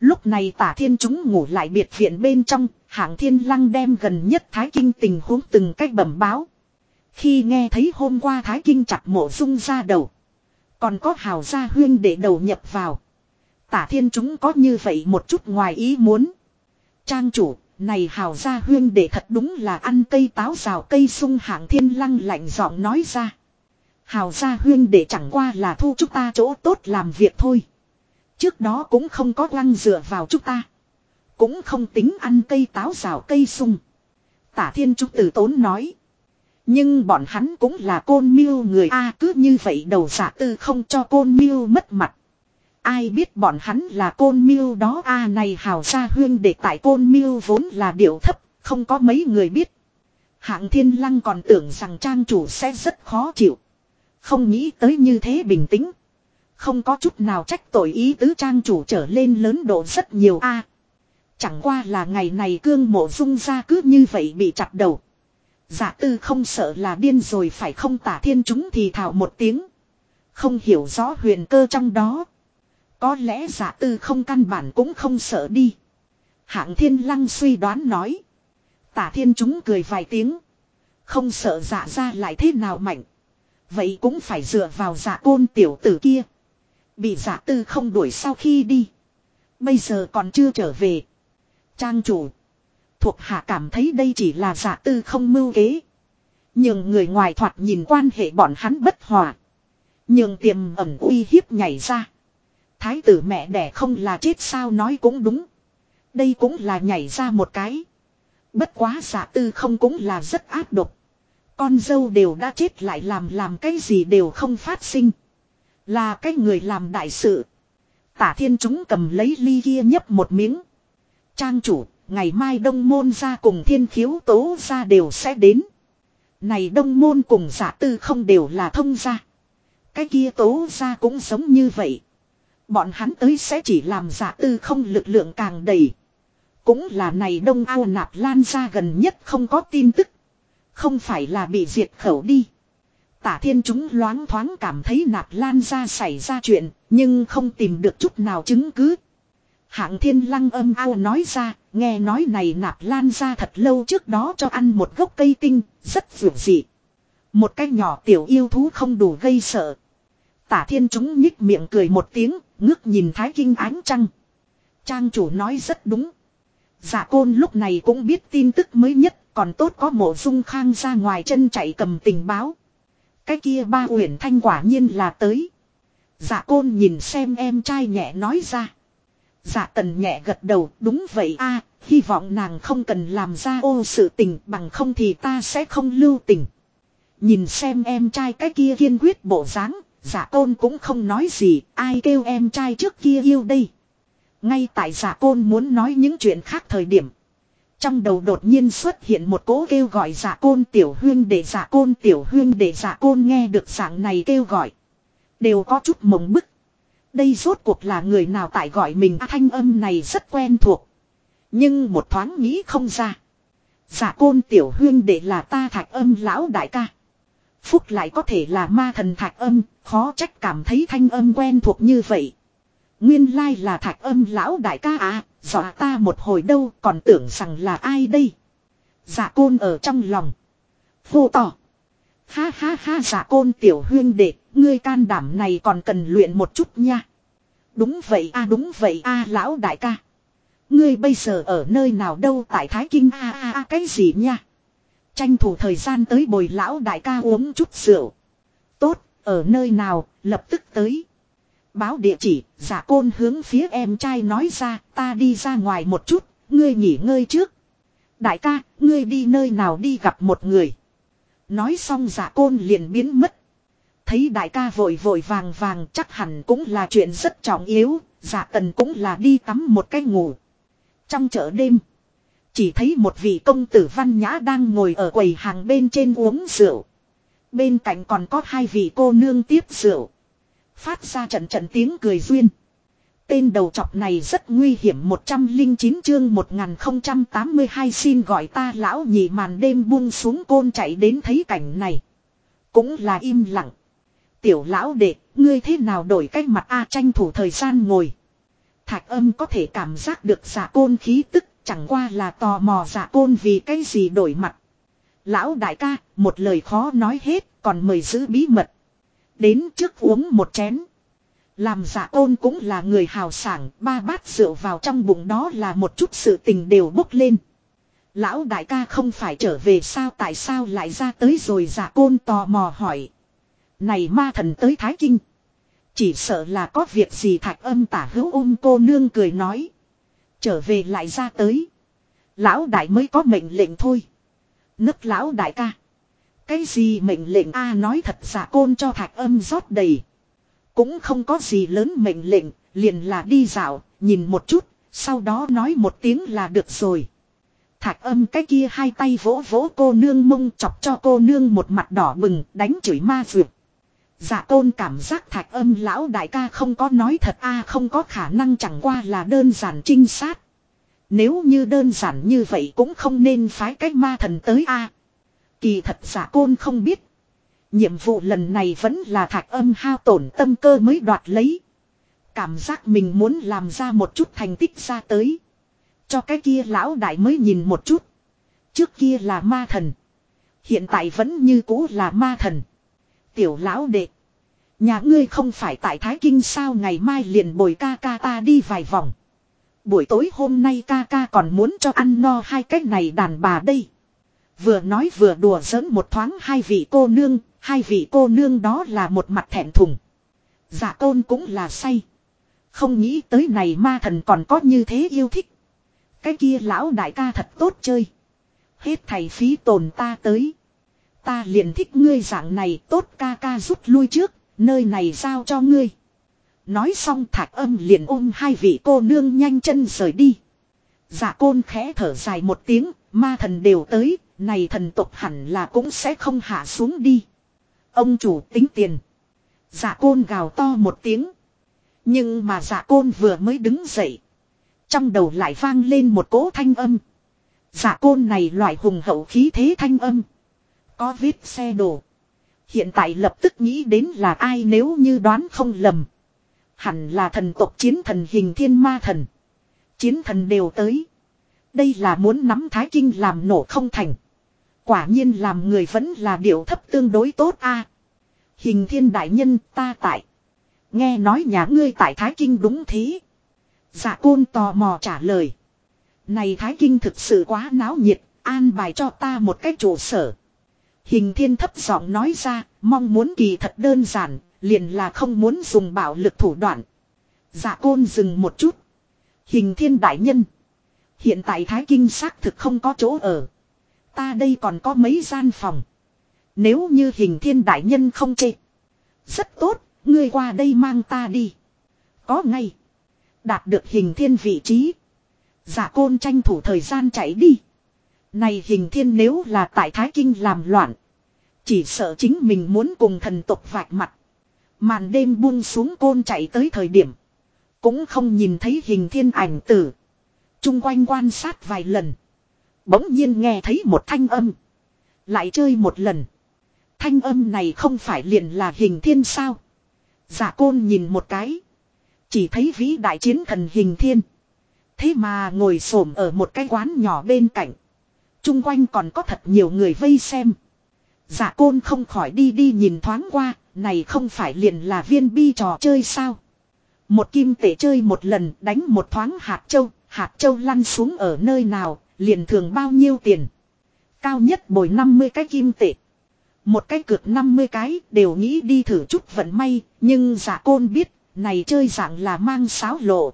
Lúc này tả thiên chúng ngủ lại biệt viện bên trong, hạng thiên lăng đem gần nhất Thái Kinh tình huống từng cách bẩm báo. Khi nghe thấy hôm qua Thái Kinh chặt mộ dung ra đầu. Còn có hào gia huyên để đầu nhập vào. Tả thiên chúng có như vậy một chút ngoài ý muốn. Trang chủ, này hào gia huyên để thật đúng là ăn cây táo rào cây sung hạng thiên lăng lạnh giọng nói ra. Hào gia huyên để chẳng qua là thu chúng ta chỗ tốt làm việc thôi. Trước đó cũng không có lăng dựa vào chúng ta. Cũng không tính ăn cây táo rào cây sung. Tả thiên trúc tử tốn nói. Nhưng bọn hắn cũng là côn miêu người A cứ như vậy đầu giả tư không cho côn miêu mất mặt. Ai biết bọn hắn là côn miêu đó A này hào gia huyên để tại côn miêu vốn là điệu thấp, không có mấy người biết. Hạng thiên lăng còn tưởng rằng trang chủ sẽ rất khó chịu. Không nghĩ tới như thế bình tĩnh. Không có chút nào trách tội ý tứ trang chủ trở lên lớn độ rất nhiều a. chẳng qua là ngày này cương mộ dung ra cứ như vậy bị chặt đầu. Giả tư không sợ là điên rồi phải không tả thiên chúng thì thảo một tiếng. Không hiểu rõ huyền cơ trong đó. Có lẽ giả tư không căn bản cũng không sợ đi. Hạng thiên lăng suy đoán nói. Tả thiên chúng cười vài tiếng. Không sợ giả ra lại thế nào mạnh. Vậy cũng phải dựa vào giả côn tiểu tử kia. Bị giả tư không đuổi sau khi đi. Bây giờ còn chưa trở về. Trang chủ. Thuộc hạ cảm thấy đây chỉ là giả tư không mưu kế. Nhưng người ngoài thoạt nhìn quan hệ bọn hắn bất hòa. Nhưng tiềm ẩn uy hiếp nhảy ra. Thái tử mẹ đẻ không là chết sao nói cũng đúng. Đây cũng là nhảy ra một cái. Bất quá giả tư không cũng là rất áp độc. Con dâu đều đã chết lại làm làm cái gì đều không phát sinh. Là cái người làm đại sự. Tả thiên chúng cầm lấy ly kia nhấp một miếng. Trang chủ, ngày mai đông môn ra cùng thiên khiếu tố ra đều sẽ đến. Này đông môn cùng giả tư không đều là thông gia. Cái kia tố ra cũng giống như vậy. Bọn hắn tới sẽ chỉ làm giả tư không lực lượng càng đầy. Cũng là này đông ao nạp lan ra gần nhất không có tin tức. Không phải là bị diệt khẩu đi. Tả thiên chúng loáng thoáng cảm thấy nạp lan ra xảy ra chuyện, nhưng không tìm được chút nào chứng cứ. Hạng thiên lăng âm ao nói ra, nghe nói này nạp lan ra thật lâu trước đó cho ăn một gốc cây tinh, rất vượt dị. Một cái nhỏ tiểu yêu thú không đủ gây sợ. Tả thiên chúng nhích miệng cười một tiếng, ngước nhìn thái kinh ánh trăng. Trang chủ nói rất đúng. Dạ côn lúc này cũng biết tin tức mới nhất, còn tốt có mộ dung khang ra ngoài chân chạy cầm tình báo. Cái kia ba uyển thanh quả nhiên là tới. Dạ côn nhìn xem em trai nhẹ nói ra. Dạ tần nhẹ gật đầu đúng vậy a hy vọng nàng không cần làm ra ô sự tình bằng không thì ta sẽ không lưu tình. Nhìn xem em trai cái kia kiên quyết bộ dáng, dạ côn cũng không nói gì, ai kêu em trai trước kia yêu đây. Ngay tại dạ côn muốn nói những chuyện khác thời điểm. Trong đầu đột nhiên xuất hiện một cố kêu gọi giả côn tiểu huyên để giả côn tiểu huyên để giả côn nghe được dạng này kêu gọi. Đều có chút mộng bức. Đây rốt cuộc là người nào tại gọi mình à, thanh âm này rất quen thuộc. Nhưng một thoáng nghĩ không ra. Giả côn tiểu huyên để là ta thạch âm lão đại ca. Phúc lại có thể là ma thần thạch âm, khó trách cảm thấy thanh âm quen thuộc như vậy. Nguyên lai là thạch âm lão đại ca à, dọa ta một hồi đâu còn tưởng rằng là ai đây. Dạ côn ở trong lòng. Vô tỏ. Ha ha ha dạ côn tiểu huyên đệ, ngươi can đảm này còn cần luyện một chút nha. Đúng vậy a đúng vậy a lão đại ca. Ngươi bây giờ ở nơi nào đâu tại Thái Kinh a a a cái gì nha. Tranh thủ thời gian tới bồi lão đại ca uống chút rượu. Tốt, ở nơi nào, lập tức tới. Báo địa chỉ, giả côn hướng phía em trai nói ra, ta đi ra ngoài một chút, ngươi nghỉ ngơi trước. Đại ca, ngươi đi nơi nào đi gặp một người. Nói xong giả côn liền biến mất. Thấy đại ca vội vội vàng vàng chắc hẳn cũng là chuyện rất trọng yếu, giả tần cũng là đi tắm một cái ngủ. Trong chợ đêm, chỉ thấy một vị công tử văn nhã đang ngồi ở quầy hàng bên trên uống rượu. Bên cạnh còn có hai vị cô nương tiếp rượu. Phát ra trận trận tiếng cười duyên. Tên đầu chọc này rất nguy hiểm 109 chương 1082 xin gọi ta lão nhị màn đêm buông xuống côn chạy đến thấy cảnh này. Cũng là im lặng. Tiểu lão đệ, ngươi thế nào đổi cách mặt A tranh thủ thời gian ngồi. Thạch âm có thể cảm giác được giả côn khí tức, chẳng qua là tò mò giả côn vì cái gì đổi mặt. Lão đại ca, một lời khó nói hết, còn mời giữ bí mật. Đến trước uống một chén. Làm giả côn cũng là người hào sảng, ba bát rượu vào trong bụng đó là một chút sự tình đều bốc lên. Lão đại ca không phải trở về sao tại sao lại ra tới rồi giả côn tò mò hỏi. Này ma thần tới Thái Kinh. Chỉ sợ là có việc gì thạch âm tả hữu ôm cô nương cười nói. Trở về lại ra tới. Lão đại mới có mệnh lệnh thôi. Nức lão đại ca. Cái gì mệnh lệnh A nói thật giả côn cho thạch âm rót đầy. Cũng không có gì lớn mệnh lệnh, liền là đi dạo, nhìn một chút, sau đó nói một tiếng là được rồi. Thạch âm cái kia hai tay vỗ vỗ cô nương mông chọc cho cô nương một mặt đỏ bừng đánh chửi ma vượt. Dạ tôn cảm giác thạch âm lão đại ca không có nói thật a không có khả năng chẳng qua là đơn giản trinh sát. Nếu như đơn giản như vậy cũng không nên phái cái ma thần tới a Kỳ thật giả côn không biết. Nhiệm vụ lần này vẫn là thạch âm hao tổn tâm cơ mới đoạt lấy. Cảm giác mình muốn làm ra một chút thành tích ra tới. Cho cái kia lão đại mới nhìn một chút. Trước kia là ma thần. Hiện tại vẫn như cũ là ma thần. Tiểu lão đệ. Nhà ngươi không phải tại Thái Kinh sao ngày mai liền bồi ca ca ta đi vài vòng. Buổi tối hôm nay ca ca còn muốn cho ăn no hai cái này đàn bà đây. Vừa nói vừa đùa giỡn một thoáng hai vị cô nương, hai vị cô nương đó là một mặt thẹn thùng. giả tôn cũng là say. Không nghĩ tới này ma thần còn có như thế yêu thích. Cái kia lão đại ca thật tốt chơi. Hết thầy phí tồn ta tới. Ta liền thích ngươi dạng này tốt ca ca rút lui trước, nơi này giao cho ngươi. Nói xong thạc âm liền ôm hai vị cô nương nhanh chân rời đi. giả côn khẽ thở dài một tiếng, ma thần đều tới, này thần tộc hẳn là cũng sẽ không hạ xuống đi. Ông chủ tính tiền. Dạ côn gào to một tiếng. Nhưng mà dạ côn vừa mới đứng dậy. Trong đầu lại vang lên một cỗ thanh âm. Dạ côn này loại hùng hậu khí thế thanh âm. Có vết xe đổ. Hiện tại lập tức nghĩ đến là ai nếu như đoán không lầm. Hẳn là thần tộc chiến thần hình thiên ma thần. Chiến thần đều tới. Đây là muốn nắm thái kinh làm nổ không thành. Quả nhiên làm người vẫn là điệu thấp tương đối tốt a. Hình thiên đại nhân ta tại. Nghe nói nhà ngươi tại Thái Kinh đúng thế. Dạ côn tò mò trả lời. Này Thái Kinh thực sự quá náo nhiệt, an bài cho ta một cái trụ sở. Hình thiên thấp giọng nói ra, mong muốn kỳ thật đơn giản, liền là không muốn dùng bạo lực thủ đoạn. Dạ côn dừng một chút. Hình thiên đại nhân. Hiện tại Thái Kinh xác thực không có chỗ ở. Ta đây còn có mấy gian phòng. Nếu như hình thiên đại nhân không chê. Rất tốt, ngươi qua đây mang ta đi. Có ngay. Đạt được hình thiên vị trí. Giả côn tranh thủ thời gian chạy đi. Này hình thiên nếu là tại Thái Kinh làm loạn. Chỉ sợ chính mình muốn cùng thần tộc vạch mặt. Màn đêm buông xuống côn chạy tới thời điểm. Cũng không nhìn thấy hình thiên ảnh tử. Trung quanh quan sát vài lần. Bỗng nhiên nghe thấy một thanh âm. Lại chơi một lần. Thanh âm này không phải liền là hình thiên sao. Giả côn nhìn một cái. Chỉ thấy vĩ đại chiến thần hình thiên. Thế mà ngồi xổm ở một cái quán nhỏ bên cạnh. Trung quanh còn có thật nhiều người vây xem. Giả côn không khỏi đi đi nhìn thoáng qua. Này không phải liền là viên bi trò chơi sao. Một kim tể chơi một lần, đánh một thoáng hạt châu. Hạt châu lăn xuống ở nơi nào liền thường bao nhiêu tiền. Cao nhất bồi 50 cái kim tệ. Một cái cược 50 cái đều nghĩ đi thử chút vận may, nhưng giả côn biết, này chơi dạng là mang sáo lộ.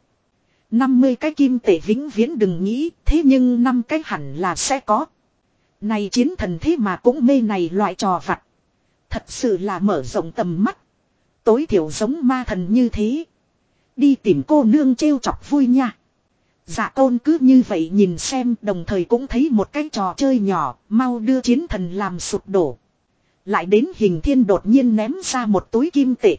50 cái kim tệ vĩnh viễn đừng nghĩ, thế nhưng năm cái hẳn là sẽ có. Này chiến thần thế mà cũng mê này loại trò vặt. Thật sự là mở rộng tầm mắt. Tối thiểu giống ma thần như thế. Đi tìm cô nương trêu chọc vui nha. Dạ tôn cứ như vậy nhìn xem đồng thời cũng thấy một cái trò chơi nhỏ, mau đưa chiến thần làm sụp đổ. Lại đến hình thiên đột nhiên ném ra một túi kim tệ.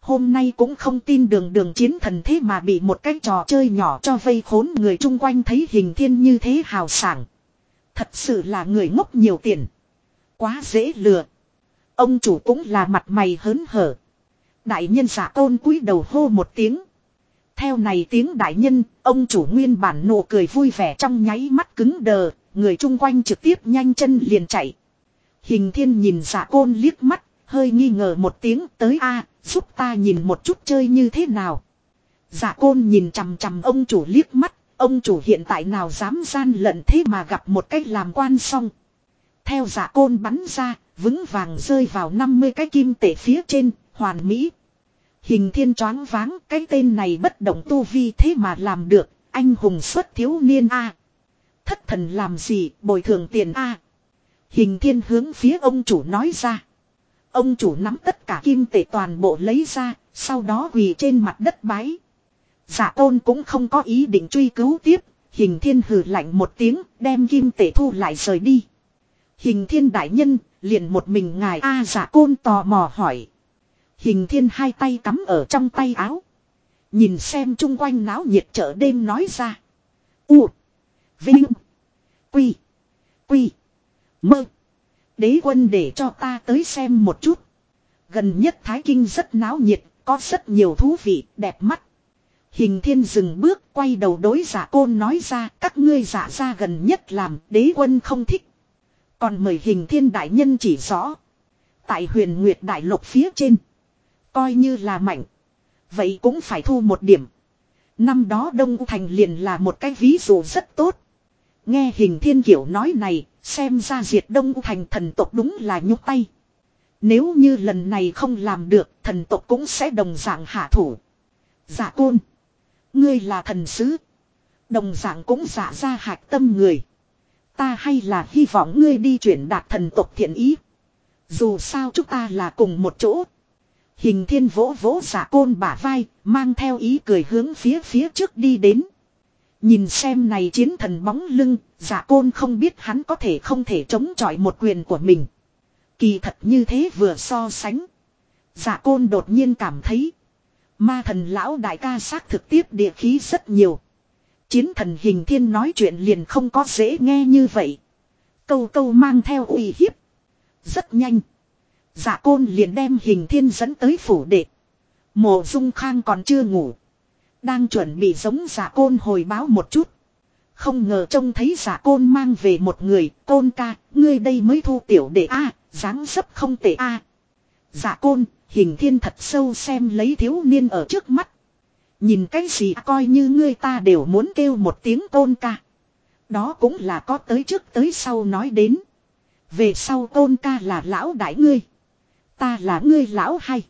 Hôm nay cũng không tin đường đường chiến thần thế mà bị một cái trò chơi nhỏ cho vây khốn người chung quanh thấy hình thiên như thế hào sảng. Thật sự là người ngốc nhiều tiền. Quá dễ lừa. Ông chủ cũng là mặt mày hớn hở. Đại nhân giả tôn cúi đầu hô một tiếng. Theo này tiếng đại nhân, ông chủ nguyên bản nụ cười vui vẻ trong nháy mắt cứng đờ, người chung quanh trực tiếp nhanh chân liền chạy. Hình thiên nhìn giả côn liếc mắt, hơi nghi ngờ một tiếng tới a giúp ta nhìn một chút chơi như thế nào. Giả côn nhìn chằm chằm ông chủ liếc mắt, ông chủ hiện tại nào dám gian lận thế mà gặp một cách làm quan xong. Theo giả côn bắn ra, vững vàng rơi vào 50 cái kim tể phía trên, hoàn mỹ. Hình thiên choáng váng cái tên này bất động tu vi thế mà làm được, anh hùng xuất thiếu niên A. Thất thần làm gì, bồi thường tiền A. Hình thiên hướng phía ông chủ nói ra. Ông chủ nắm tất cả kim tệ toàn bộ lấy ra, sau đó quỳ trên mặt đất bái. Giả tôn cũng không có ý định truy cứu tiếp, hình thiên hừ lạnh một tiếng, đem kim tệ thu lại rời đi. Hình thiên đại nhân, liền một mình ngài A giả côn tò mò hỏi. Hình thiên hai tay cắm ở trong tay áo. Nhìn xem chung quanh náo nhiệt chợ đêm nói ra. U. Vinh. Quy. Quy. Mơ. Đế quân để cho ta tới xem một chút. Gần nhất Thái Kinh rất náo nhiệt, có rất nhiều thú vị, đẹp mắt. Hình thiên dừng bước quay đầu đối giả côn nói ra các ngươi giả ra gần nhất làm đế quân không thích. Còn mời hình thiên đại nhân chỉ rõ. Tại huyền nguyệt đại lục phía trên. Coi như là mạnh. Vậy cũng phải thu một điểm. Năm đó Đông Thành liền là một cái ví dụ rất tốt. Nghe hình thiên kiểu nói này, xem ra diệt Đông Thành thần tộc đúng là nhúc tay. Nếu như lần này không làm được, thần tộc cũng sẽ đồng dạng hạ thủ. Giả côn. Ngươi là thần sứ. Đồng dạng cũng giả ra hạch tâm người. Ta hay là hy vọng ngươi đi chuyển đạt thần tộc thiện ý. Dù sao chúng ta là cùng một chỗ. Hình thiên vỗ vỗ giả côn bả vai, mang theo ý cười hướng phía phía trước đi đến. Nhìn xem này chiến thần bóng lưng, giả côn không biết hắn có thể không thể chống chọi một quyền của mình. Kỳ thật như thế vừa so sánh. Giả côn đột nhiên cảm thấy. Ma thần lão đại ca xác thực tiếp địa khí rất nhiều. Chiến thần hình thiên nói chuyện liền không có dễ nghe như vậy. Câu câu mang theo uy hiếp. Rất nhanh. Dạ côn liền đem hình thiên dẫn tới phủ đệ. Mộ dung khang còn chưa ngủ. Đang chuẩn bị giống giả côn hồi báo một chút. Không ngờ trông thấy giả côn mang về một người, côn ca, ngươi đây mới thu tiểu đệ A, dáng dấp không tệ A. Giả côn, hình thiên thật sâu xem lấy thiếu niên ở trước mắt. Nhìn cái gì coi như ngươi ta đều muốn kêu một tiếng côn ca. Đó cũng là có tới trước tới sau nói đến. Về sau côn ca là lão đại ngươi. Ta là ngươi lão hay.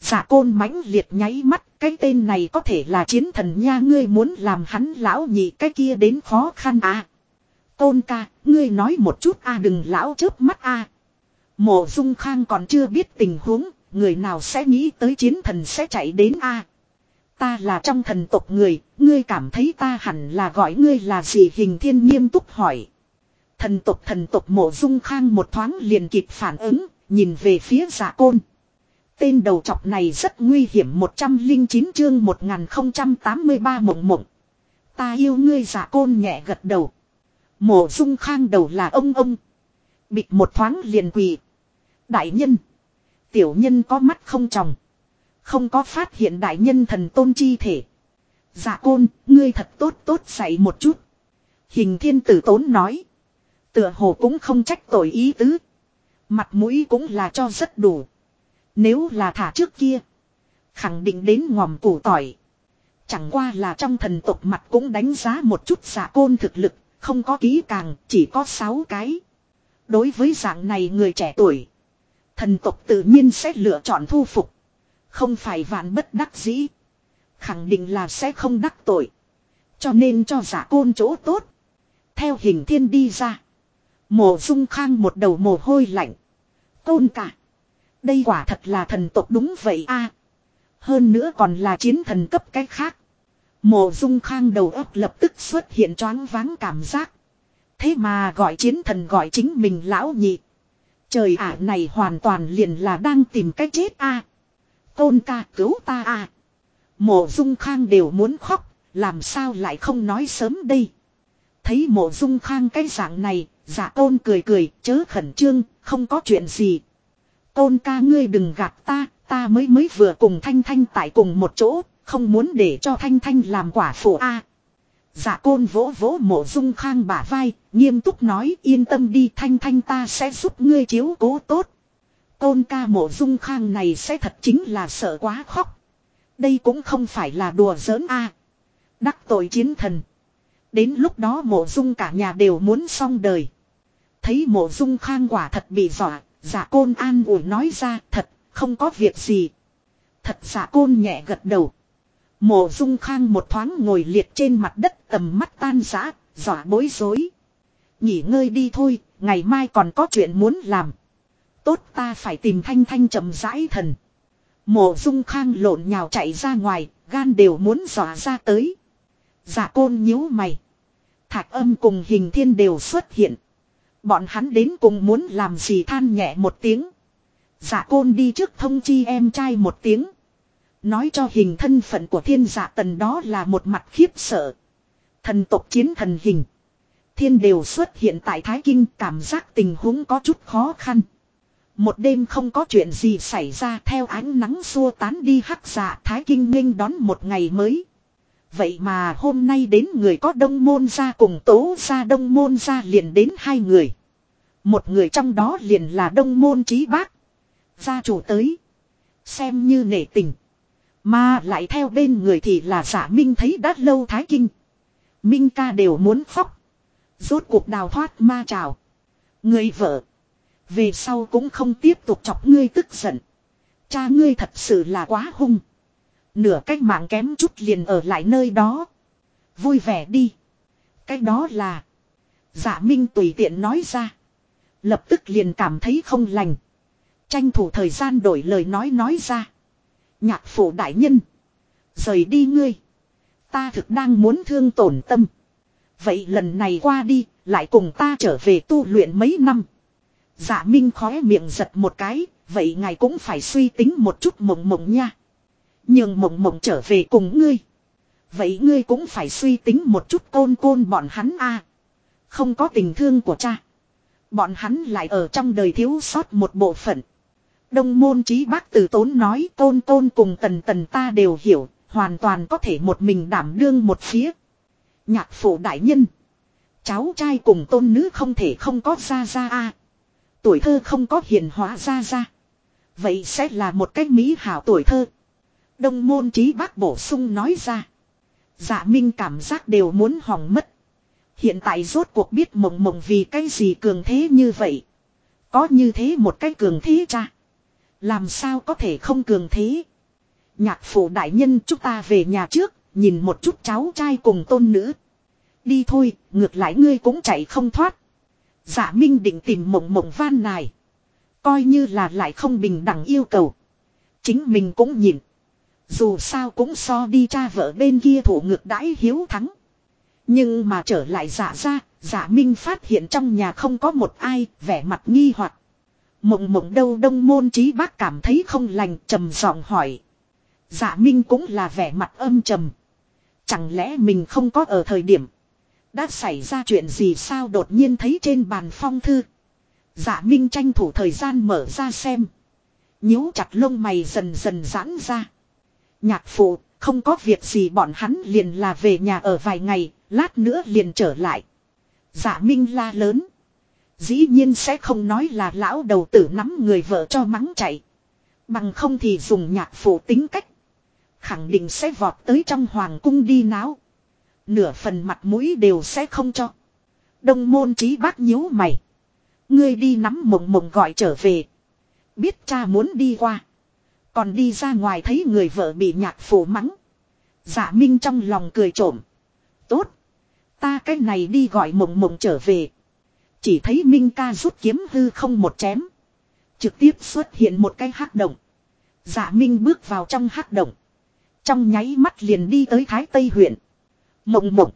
Giả côn mãnh liệt nháy mắt, cái tên này có thể là chiến thần nha ngươi muốn làm hắn lão nhị cái kia đến khó khăn à. Côn ca, ngươi nói một chút a đừng lão chớp mắt a. Mộ dung khang còn chưa biết tình huống, người nào sẽ nghĩ tới chiến thần sẽ chạy đến a. Ta là trong thần tộc người, ngươi cảm thấy ta hẳn là gọi ngươi là gì hình thiên nghiêm túc hỏi. Thần tộc thần tộc mộ dung khang một thoáng liền kịp phản ứng, Nhìn về phía giả côn. Tên đầu trọc này rất nguy hiểm 109 chương 1083 mộng mộng. Ta yêu ngươi giả côn nhẹ gật đầu. Mộ dung khang đầu là ông ông. Bịt một thoáng liền quỳ. Đại nhân. Tiểu nhân có mắt không tròng. Không có phát hiện đại nhân thần tôn chi thể. Dạ côn, ngươi thật tốt tốt dạy một chút. Hình thiên tử tốn nói. Tựa hồ cũng không trách tội ý tứ. Mặt mũi cũng là cho rất đủ. Nếu là thả trước kia. Khẳng định đến ngòm củ tỏi. Chẳng qua là trong thần tộc mặt cũng đánh giá một chút giả côn thực lực. Không có ký càng, chỉ có 6 cái. Đối với dạng này người trẻ tuổi. Thần tộc tự nhiên sẽ lựa chọn thu phục. Không phải vạn bất đắc dĩ. Khẳng định là sẽ không đắc tội. Cho nên cho giả côn chỗ tốt. Theo hình thiên đi ra. Mộ dung khang một đầu mồ hôi lạnh. Côn cả. Đây quả thật là thần tộc đúng vậy a. hơn nữa còn là chiến thần cấp cách khác. Mộ dung khang đầu óc lập tức xuất hiện choáng váng cảm giác. Thế mà gọi chiến thần gọi chính mình lão nhị. Trời ả này hoàn toàn liền là đang tìm cách chết a. Tôn ca cứu ta a. Mộ dung khang đều muốn khóc, làm sao lại không nói sớm đây. Thấy mộ dung khang cái dạng này, giả tôn cười cười, chớ khẩn trương, không có chuyện gì. Tôn ca ngươi đừng gạt ta, ta mới mới vừa cùng Thanh Thanh tại cùng một chỗ, không muốn để cho Thanh Thanh làm quả phụ a. À, dạ côn vỗ vỗ mộ dung khang bả vai, nghiêm túc nói yên tâm đi Thanh Thanh ta sẽ giúp ngươi chiếu cố tốt. Côn ca mộ dung khang này sẽ thật chính là sợ quá khóc. Đây cũng không phải là đùa giỡn a. Đắc tội chiến thần. Đến lúc đó mộ dung cả nhà đều muốn xong đời. Thấy mộ dung khang quả thật bị dọa, giả côn an ủi nói ra thật, không có việc gì. Thật giả côn nhẹ gật đầu. Mộ dung khang một thoáng ngồi liệt trên mặt đất tầm mắt tan rã, dọa bối rối. Nghỉ ngơi đi thôi, ngày mai còn có chuyện muốn làm. Tốt ta phải tìm thanh thanh chậm rãi thần. Mộ dung khang lộn nhào chạy ra ngoài, gan đều muốn dọa ra tới. Giả côn nhíu mày. Thạch âm cùng hình thiên đều xuất hiện. Bọn hắn đến cùng muốn làm gì than nhẹ một tiếng. Giả côn đi trước thông chi em trai một tiếng. Nói cho hình thân phận của thiên giả tần đó là một mặt khiếp sợ. Thần tộc chiến thần hình. Thiên đều xuất hiện tại Thái Kinh, cảm giác tình huống có chút khó khăn. Một đêm không có chuyện gì xảy ra, theo ánh nắng xua tán đi hắc dạ Thái Kinh nghênh đón một ngày mới. Vậy mà hôm nay đến người có đông môn ra cùng tố ra đông môn ra liền đến hai người. Một người trong đó liền là đông môn trí bác. Gia chủ tới. Xem như nể tình. Mà lại theo bên người thì là giả minh thấy đã lâu thái kinh. Minh ca đều muốn khóc. Rốt cuộc đào thoát ma trào. Người vợ. Về sau cũng không tiếp tục chọc ngươi tức giận. Cha ngươi thật sự là quá hung. Nửa cách mạng kém chút liền ở lại nơi đó. Vui vẻ đi. Cái đó là. Giả Minh tùy tiện nói ra. Lập tức liền cảm thấy không lành. Tranh thủ thời gian đổi lời nói nói ra. Nhạc phụ đại nhân. Rời đi ngươi. Ta thực đang muốn thương tổn tâm. Vậy lần này qua đi, lại cùng ta trở về tu luyện mấy năm. Dạ Minh khóe miệng giật một cái, vậy ngài cũng phải suy tính một chút mộng mộng nha nhường mộng mộng trở về cùng ngươi. Vậy ngươi cũng phải suy tính một chút côn côn bọn hắn a Không có tình thương của cha. Bọn hắn lại ở trong đời thiếu sót một bộ phận. Đông môn trí bác từ tốn nói tôn tôn cùng tần tần ta đều hiểu, hoàn toàn có thể một mình đảm đương một phía. Nhạc phụ đại nhân. Cháu trai cùng tôn nữ không thể không có ra ra a Tuổi thơ không có hiền hóa ra ra. Vậy sẽ là một cách mỹ hảo tuổi thơ. Đông môn trí bác bổ sung nói ra. Dạ minh cảm giác đều muốn hỏng mất. Hiện tại rốt cuộc biết mộng mộng vì cái gì cường thế như vậy. Có như thế một cái cường thế cha. Làm sao có thể không cường thế. Nhạc phụ đại nhân chúng ta về nhà trước, nhìn một chút cháu trai cùng tôn nữ. Đi thôi, ngược lại ngươi cũng chạy không thoát. Giả Minh định tìm mộng mộng van này. Coi như là lại không bình đẳng yêu cầu. Chính mình cũng nhìn. Dù sao cũng so đi cha vợ bên kia thủ ngược đãi hiếu thắng. Nhưng mà trở lại giả ra, giả minh phát hiện trong nhà không có một ai, vẻ mặt nghi hoặc Mộng mộng đâu đông môn trí bác cảm thấy không lành trầm giọng hỏi. Giả minh cũng là vẻ mặt âm trầm. Chẳng lẽ mình không có ở thời điểm. Đã xảy ra chuyện gì sao đột nhiên thấy trên bàn phong thư. Dạ Minh tranh thủ thời gian mở ra xem. nhíu chặt lông mày dần dần giãn ra. Nhạc phụ, không có việc gì bọn hắn liền là về nhà ở vài ngày, lát nữa liền trở lại. Dạ Minh la lớn. Dĩ nhiên sẽ không nói là lão đầu tử nắm người vợ cho mắng chạy. Bằng không thì dùng nhạc phụ tính cách. Khẳng định sẽ vọt tới trong hoàng cung đi náo. Nửa phần mặt mũi đều sẽ không cho. Đông môn trí bác nhíu mày. Ngươi đi nắm mộng mộng gọi trở về. Biết cha muốn đi qua. Còn đi ra ngoài thấy người vợ bị nhạc phủ mắng. Giả Minh trong lòng cười trộm. Tốt. Ta cái này đi gọi mộng mộng trở về. Chỉ thấy Minh ca rút kiếm hư không một chém. Trực tiếp xuất hiện một cái hắc động. Giả Minh bước vào trong hắc động. Trong nháy mắt liền đi tới Thái Tây huyện. Mộng mộng.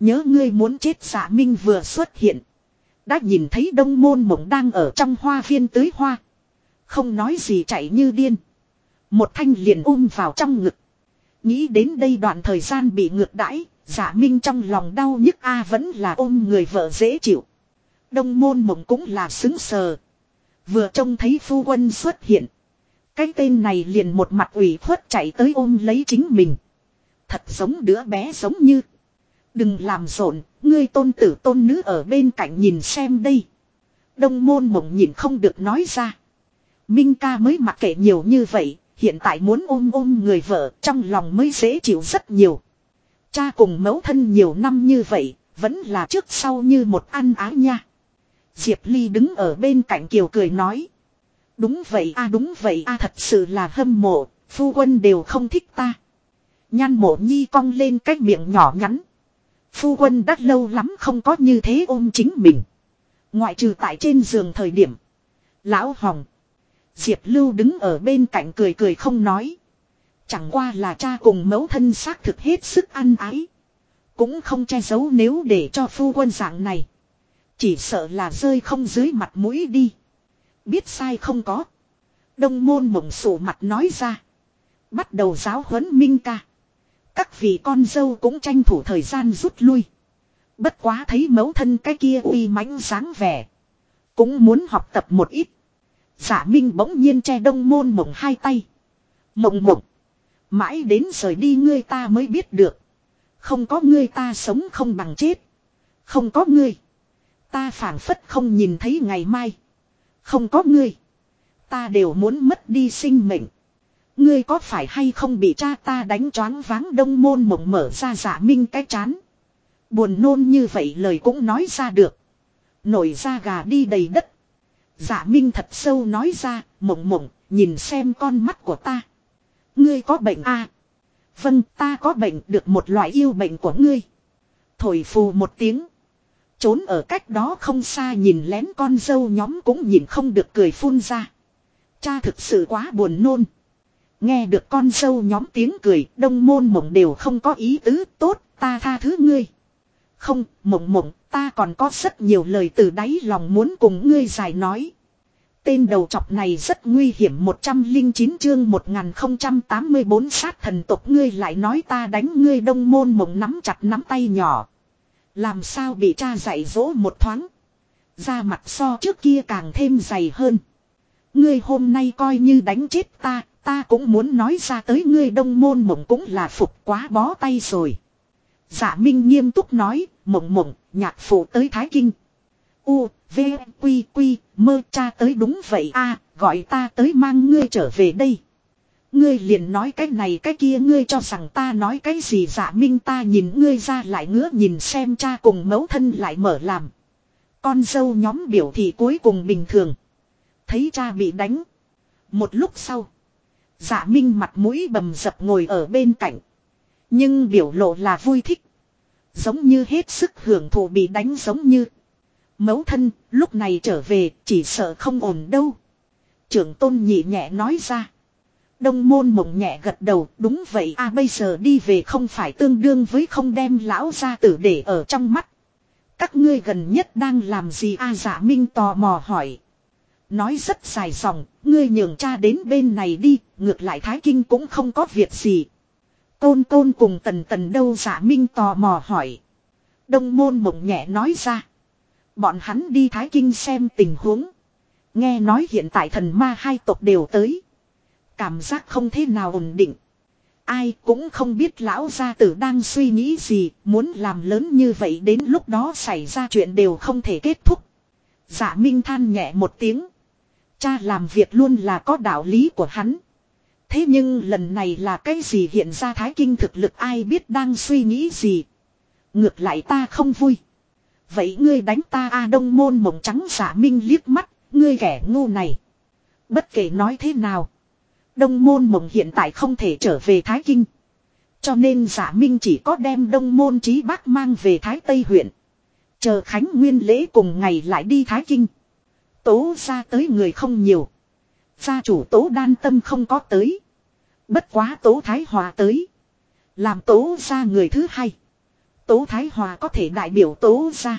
Nhớ ngươi muốn chết giả Minh vừa xuất hiện. Đã nhìn thấy đông môn mộng đang ở trong hoa viên tưới hoa. Không nói gì chạy như điên. Một thanh liền ôm vào trong ngực. Nghĩ đến đây đoạn thời gian bị ngược đãi, giả minh trong lòng đau nhức a vẫn là ôm người vợ dễ chịu. Đông môn mộng cũng là xứng sờ. Vừa trông thấy phu quân xuất hiện. Cái tên này liền một mặt ủy khuất chạy tới ôm lấy chính mình. Thật giống đứa bé giống như. Đừng làm rộn, ngươi tôn tử tôn nữ ở bên cạnh nhìn xem đây. Đông môn mộng nhìn không được nói ra. Minh ca mới mặc kệ nhiều như vậy, hiện tại muốn ôm ôm người vợ trong lòng mới dễ chịu rất nhiều. Cha cùng mẫu thân nhiều năm như vậy, vẫn là trước sau như một ăn ái nha. Diệp Ly đứng ở bên cạnh Kiều cười nói. Đúng vậy a đúng vậy a thật sự là hâm mộ, phu quân đều không thích ta. Nhan mộ nhi cong lên cái miệng nhỏ nhắn. Phu quân đã lâu lắm không có như thế ôm chính mình. Ngoại trừ tại trên giường thời điểm. Lão Hồng. Diệp Lưu đứng ở bên cạnh cười cười không nói. Chẳng qua là cha cùng mẫu thân xác thực hết sức ăn ái. Cũng không che giấu nếu để cho phu quân dạng này. Chỉ sợ là rơi không dưới mặt mũi đi. Biết sai không có. Đông môn mộng sổ mặt nói ra. Bắt đầu giáo huấn Minh ca. Các vị con dâu cũng tranh thủ thời gian rút lui. Bất quá thấy mẫu thân cái kia uy mãnh dáng vẻ. Cũng muốn học tập một ít. Giả Minh bỗng nhiên che đông môn mộng hai tay. Mộng mộng. Mãi đến rời đi ngươi ta mới biết được. Không có ngươi ta sống không bằng chết. Không có ngươi. Ta phảng phất không nhìn thấy ngày mai. Không có ngươi. Ta đều muốn mất đi sinh mệnh. Ngươi có phải hay không bị cha ta đánh choáng váng đông môn mộng mở ra giả minh cái chán. Buồn nôn như vậy lời cũng nói ra được. Nổi ra gà đi đầy đất. Giả minh thật sâu nói ra, mộng mộng, nhìn xem con mắt của ta. Ngươi có bệnh à? Vâng, ta có bệnh được một loại yêu bệnh của ngươi. Thổi phù một tiếng. Trốn ở cách đó không xa nhìn lén con dâu nhóm cũng nhìn không được cười phun ra. Cha thực sự quá buồn nôn. Nghe được con dâu nhóm tiếng cười, đông môn mộng đều không có ý tứ, tốt, ta tha thứ ngươi. Không, mộng mộng, ta còn có rất nhiều lời từ đáy lòng muốn cùng ngươi dài nói. Tên đầu chọc này rất nguy hiểm 109 chương 1084 sát thần tộc ngươi lại nói ta đánh ngươi đông môn mộng nắm chặt nắm tay nhỏ. Làm sao bị cha dạy dỗ một thoáng. Da mặt so trước kia càng thêm dày hơn. Ngươi hôm nay coi như đánh chết ta, ta cũng muốn nói ra tới ngươi đông môn mộng cũng là phục quá bó tay rồi. Giả Minh nghiêm túc nói, mộng mộng, nhạc phụ tới Thái Kinh. U, V, Quy, Quy, mơ cha tới đúng vậy a gọi ta tới mang ngươi trở về đây. Ngươi liền nói cái này cái kia ngươi cho rằng ta nói cái gì giả minh ta nhìn ngươi ra lại ngứa nhìn xem cha cùng mẫu thân lại mở làm. Con dâu nhóm biểu thị cuối cùng bình thường. Thấy cha bị đánh. Một lúc sau. Giả minh mặt mũi bầm dập ngồi ở bên cạnh. Nhưng biểu lộ là vui thích. Giống như hết sức hưởng thụ bị đánh giống như. Mẫu thân, lúc này trở về, chỉ sợ không ổn đâu. Trưởng tôn nhị nhẹ nói ra. Đông môn mộng nhẹ gật đầu, đúng vậy a bây giờ đi về không phải tương đương với không đem lão gia tử để ở trong mắt. Các ngươi gần nhất đang làm gì a giả minh tò mò hỏi. Nói rất dài dòng, ngươi nhường cha đến bên này đi, ngược lại Thái Kinh cũng không có việc gì. Tôn tôn cùng tần tần đâu giả minh tò mò hỏi. Đông môn mộng nhẹ nói ra. Bọn hắn đi Thái Kinh xem tình huống. Nghe nói hiện tại thần ma hai tộc đều tới. Cảm giác không thế nào ổn định. Ai cũng không biết lão gia tử đang suy nghĩ gì, muốn làm lớn như vậy đến lúc đó xảy ra chuyện đều không thể kết thúc. Dạ Minh than nhẹ một tiếng. Cha làm việc luôn là có đạo lý của hắn. Thế nhưng lần này là cái gì hiện ra thái kinh thực lực ai biết đang suy nghĩ gì. Ngược lại ta không vui. Vậy ngươi đánh ta A Đông Môn mộng trắng giả minh liếc mắt, ngươi kẻ ngu này. Bất kể nói thế nào. Đông Môn mộng hiện tại không thể trở về Thái Kinh. Cho nên giả minh chỉ có đem Đông Môn trí bác mang về Thái Tây huyện. Chờ Khánh Nguyên lễ cùng ngày lại đi Thái Kinh. Tố ra tới người không nhiều. Gia chủ tố đan tâm không có tới. Bất quá tố Thái Hòa tới. Làm tố ra người thứ hai. Tố Thái Hòa có thể đại biểu tố ra.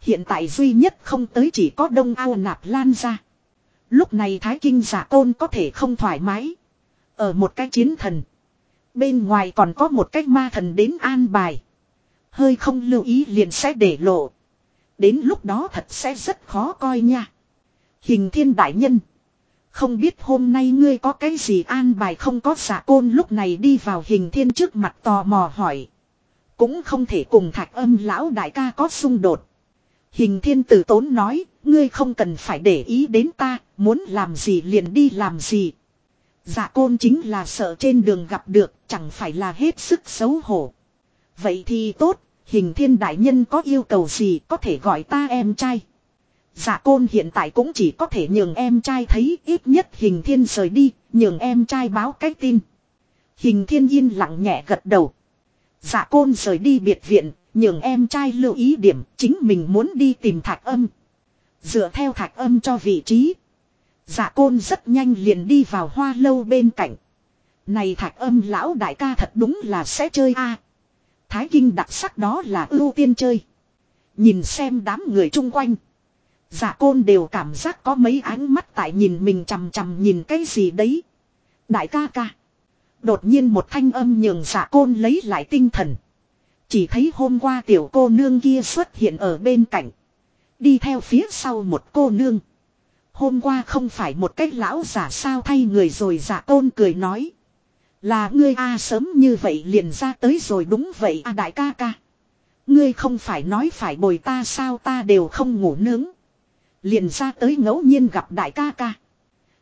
Hiện tại duy nhất không tới chỉ có đông ao nạp lan ra. Lúc này Thái Kinh giả côn có thể không thoải mái. Ở một cái chiến thần. Bên ngoài còn có một cái ma thần đến an bài. Hơi không lưu ý liền sẽ để lộ. Đến lúc đó thật sẽ rất khó coi nha. Hình thiên đại nhân. Không biết hôm nay ngươi có cái gì an bài không có giả côn lúc này đi vào hình thiên trước mặt tò mò hỏi. Cũng không thể cùng thạch âm lão đại ca có xung đột. Hình thiên tử tốn nói, ngươi không cần phải để ý đến ta, muốn làm gì liền đi làm gì. Dạ côn chính là sợ trên đường gặp được, chẳng phải là hết sức xấu hổ. Vậy thì tốt, hình thiên đại nhân có yêu cầu gì có thể gọi ta em trai. Dạ côn hiện tại cũng chỉ có thể nhường em trai thấy ít nhất hình thiên rời đi, nhường em trai báo cái tin. Hình thiên yên lặng nhẹ gật đầu. Dạ côn rời đi biệt viện, nhường em trai lưu ý điểm chính mình muốn đi tìm thạch âm. Dựa theo thạch âm cho vị trí. Dạ côn rất nhanh liền đi vào hoa lâu bên cạnh. Này thạch âm lão đại ca thật đúng là sẽ chơi a. Thái kinh đặc sắc đó là ưu tiên chơi. Nhìn xem đám người chung quanh. Dạ côn đều cảm giác có mấy ánh mắt tại nhìn mình chằm chằm nhìn cái gì đấy. Đại ca ca. Đột nhiên một thanh âm nhường dạ côn lấy lại tinh thần. Chỉ thấy hôm qua tiểu cô nương kia xuất hiện ở bên cạnh. Đi theo phía sau một cô nương. Hôm qua không phải một cách lão giả sao thay người rồi dạ giả tôn cười nói. Là ngươi a sớm như vậy liền ra tới rồi đúng vậy a đại ca ca. Ngươi không phải nói phải bồi ta sao ta đều không ngủ nướng. Liền ra tới ngẫu nhiên gặp đại ca ca.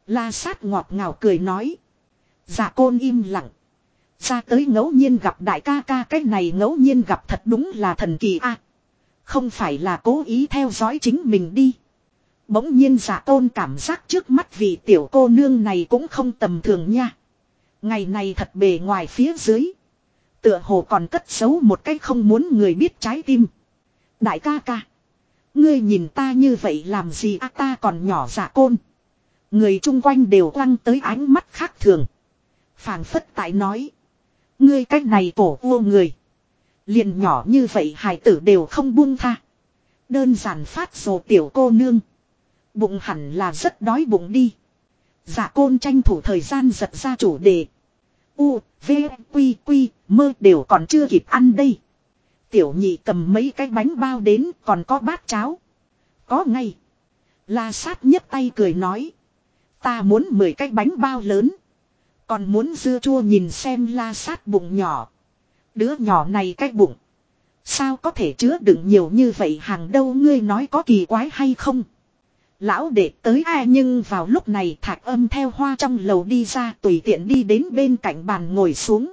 La sát ngọt ngào cười nói. Giả côn im lặng. Ra tới ngẫu nhiên gặp đại ca ca, cái này ngẫu nhiên gặp thật đúng là thần kỳ a. không phải là cố ý theo dõi chính mình đi. Bỗng nhiên dạ giả tôn cảm giác trước mắt vị tiểu cô nương này cũng không tầm thường nha. Ngày này thật bề ngoài phía dưới. Tựa hồ còn cất giấu một cái không muốn người biết trái tim. Đại ca ca. Ngươi nhìn ta như vậy làm gì à ta còn nhỏ giả côn. Người chung quanh đều quăng tới ánh mắt khác thường. phảng phất tại nói. Ngươi cách này cổ vua người. Liền nhỏ như vậy hài tử đều không buông tha. Đơn giản phát rồ tiểu cô nương. Bụng hẳn là rất đói bụng đi. Dạ côn tranh thủ thời gian giật ra chủ đề. U, V, Quy, Quy, mơ đều còn chưa kịp ăn đây. Tiểu nhị cầm mấy cái bánh bao đến, còn có bát cháo. Có ngay. La sát nhấp tay cười nói. Ta muốn 10 cái bánh bao lớn. Còn muốn dưa chua nhìn xem la sát bụng nhỏ. Đứa nhỏ này cái bụng. Sao có thể chứa đựng nhiều như vậy hàng đâu ngươi nói có kỳ quái hay không? Lão đệ tới ai nhưng vào lúc này thạch âm theo hoa trong lầu đi ra tùy tiện đi đến bên cạnh bàn ngồi xuống.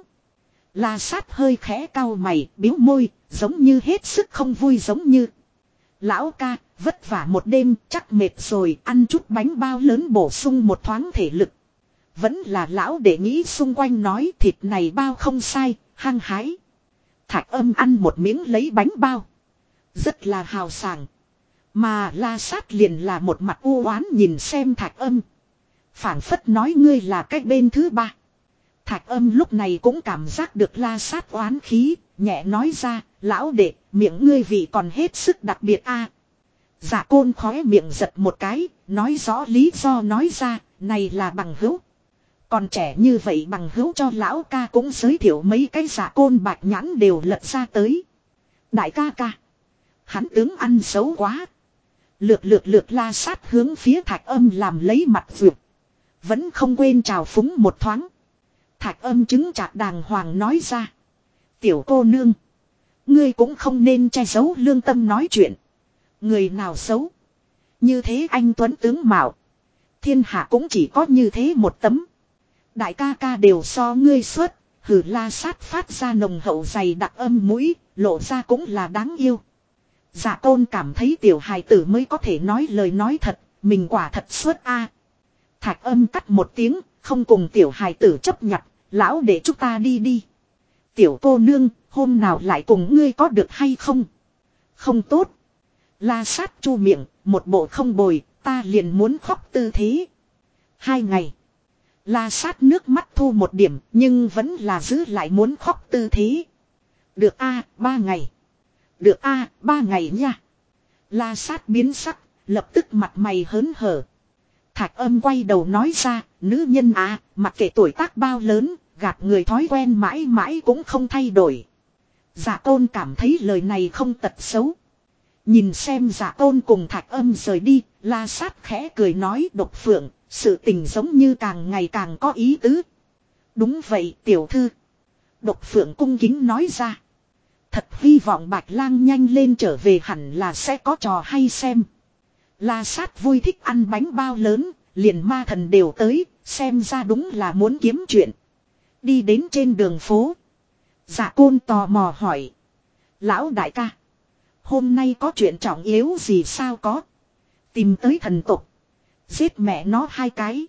La sát hơi khẽ cau mày, biếu môi, giống như hết sức không vui giống như. Lão ca, vất vả một đêm, chắc mệt rồi, ăn chút bánh bao lớn bổ sung một thoáng thể lực. Vẫn là lão để nghĩ xung quanh nói thịt này bao không sai, hăng hái. Thạch âm ăn một miếng lấy bánh bao. Rất là hào sảng. Mà la sát liền là một mặt u oán nhìn xem thạch âm. phản phất nói ngươi là cách bên thứ ba. Thạch âm lúc này cũng cảm giác được la sát oán khí, nhẹ nói ra, lão đệ, miệng ngươi vị còn hết sức đặc biệt a. À, côn khóe miệng giật một cái, nói rõ lý do nói ra, này là bằng hữu. Còn trẻ như vậy bằng hữu cho lão ca cũng giới thiệu mấy cái giả côn bạch nhãn đều lật ra tới. Đại ca ca. Hắn tướng ăn xấu quá. Lược lược lược la sát hướng phía thạch âm làm lấy mặt vượt. Vẫn không quên chào phúng một thoáng. Thạch âm chứng chạc đàng hoàng nói ra. Tiểu cô nương. Ngươi cũng không nên che giấu lương tâm nói chuyện. Người nào xấu. Như thế anh Tuấn tướng mạo. Thiên hạ cũng chỉ có như thế một tấm. Đại ca ca đều so ngươi xuất, Hử la sát phát ra nồng hậu dày đặc âm mũi. Lộ ra cũng là đáng yêu. Dạ tôn cảm thấy tiểu hài tử mới có thể nói lời nói thật. Mình quả thật xuất a. Thạch âm cắt một tiếng. Không cùng tiểu hài tử chấp nhận. Lão để chúng ta đi đi. Tiểu cô nương, hôm nào lại cùng ngươi có được hay không? Không tốt. La sát chu miệng, một bộ không bồi, ta liền muốn khóc tư thế. Hai ngày. La sát nước mắt thu một điểm, nhưng vẫn là giữ lại muốn khóc tư thế. Được a ba ngày. Được a ba ngày nha. La sát biến sắc, lập tức mặt mày hớn hở. Thạch âm quay đầu nói ra, nữ nhân à, mặc kệ tuổi tác bao lớn, gạt người thói quen mãi mãi cũng không thay đổi. Giả tôn cảm thấy lời này không tật xấu. Nhìn xem giả tôn cùng thạch âm rời đi, la sát khẽ cười nói độc phượng, sự tình giống như càng ngày càng có ý tứ. Đúng vậy tiểu thư. Độc phượng cung kính nói ra. Thật hy vọng bạch lang nhanh lên trở về hẳn là sẽ có trò hay xem. La sát vui thích ăn bánh bao lớn, liền ma thần đều tới, xem ra đúng là muốn kiếm chuyện. Đi đến trên đường phố. Dạ côn tò mò hỏi. Lão đại ca. Hôm nay có chuyện trọng yếu gì sao có. Tìm tới thần tục. Giết mẹ nó hai cái.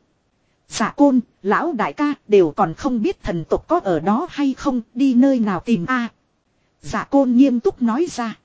Dạ côn, lão đại ca đều còn không biết thần tục có ở đó hay không, đi nơi nào tìm a. À. Dạ côn nghiêm túc nói ra.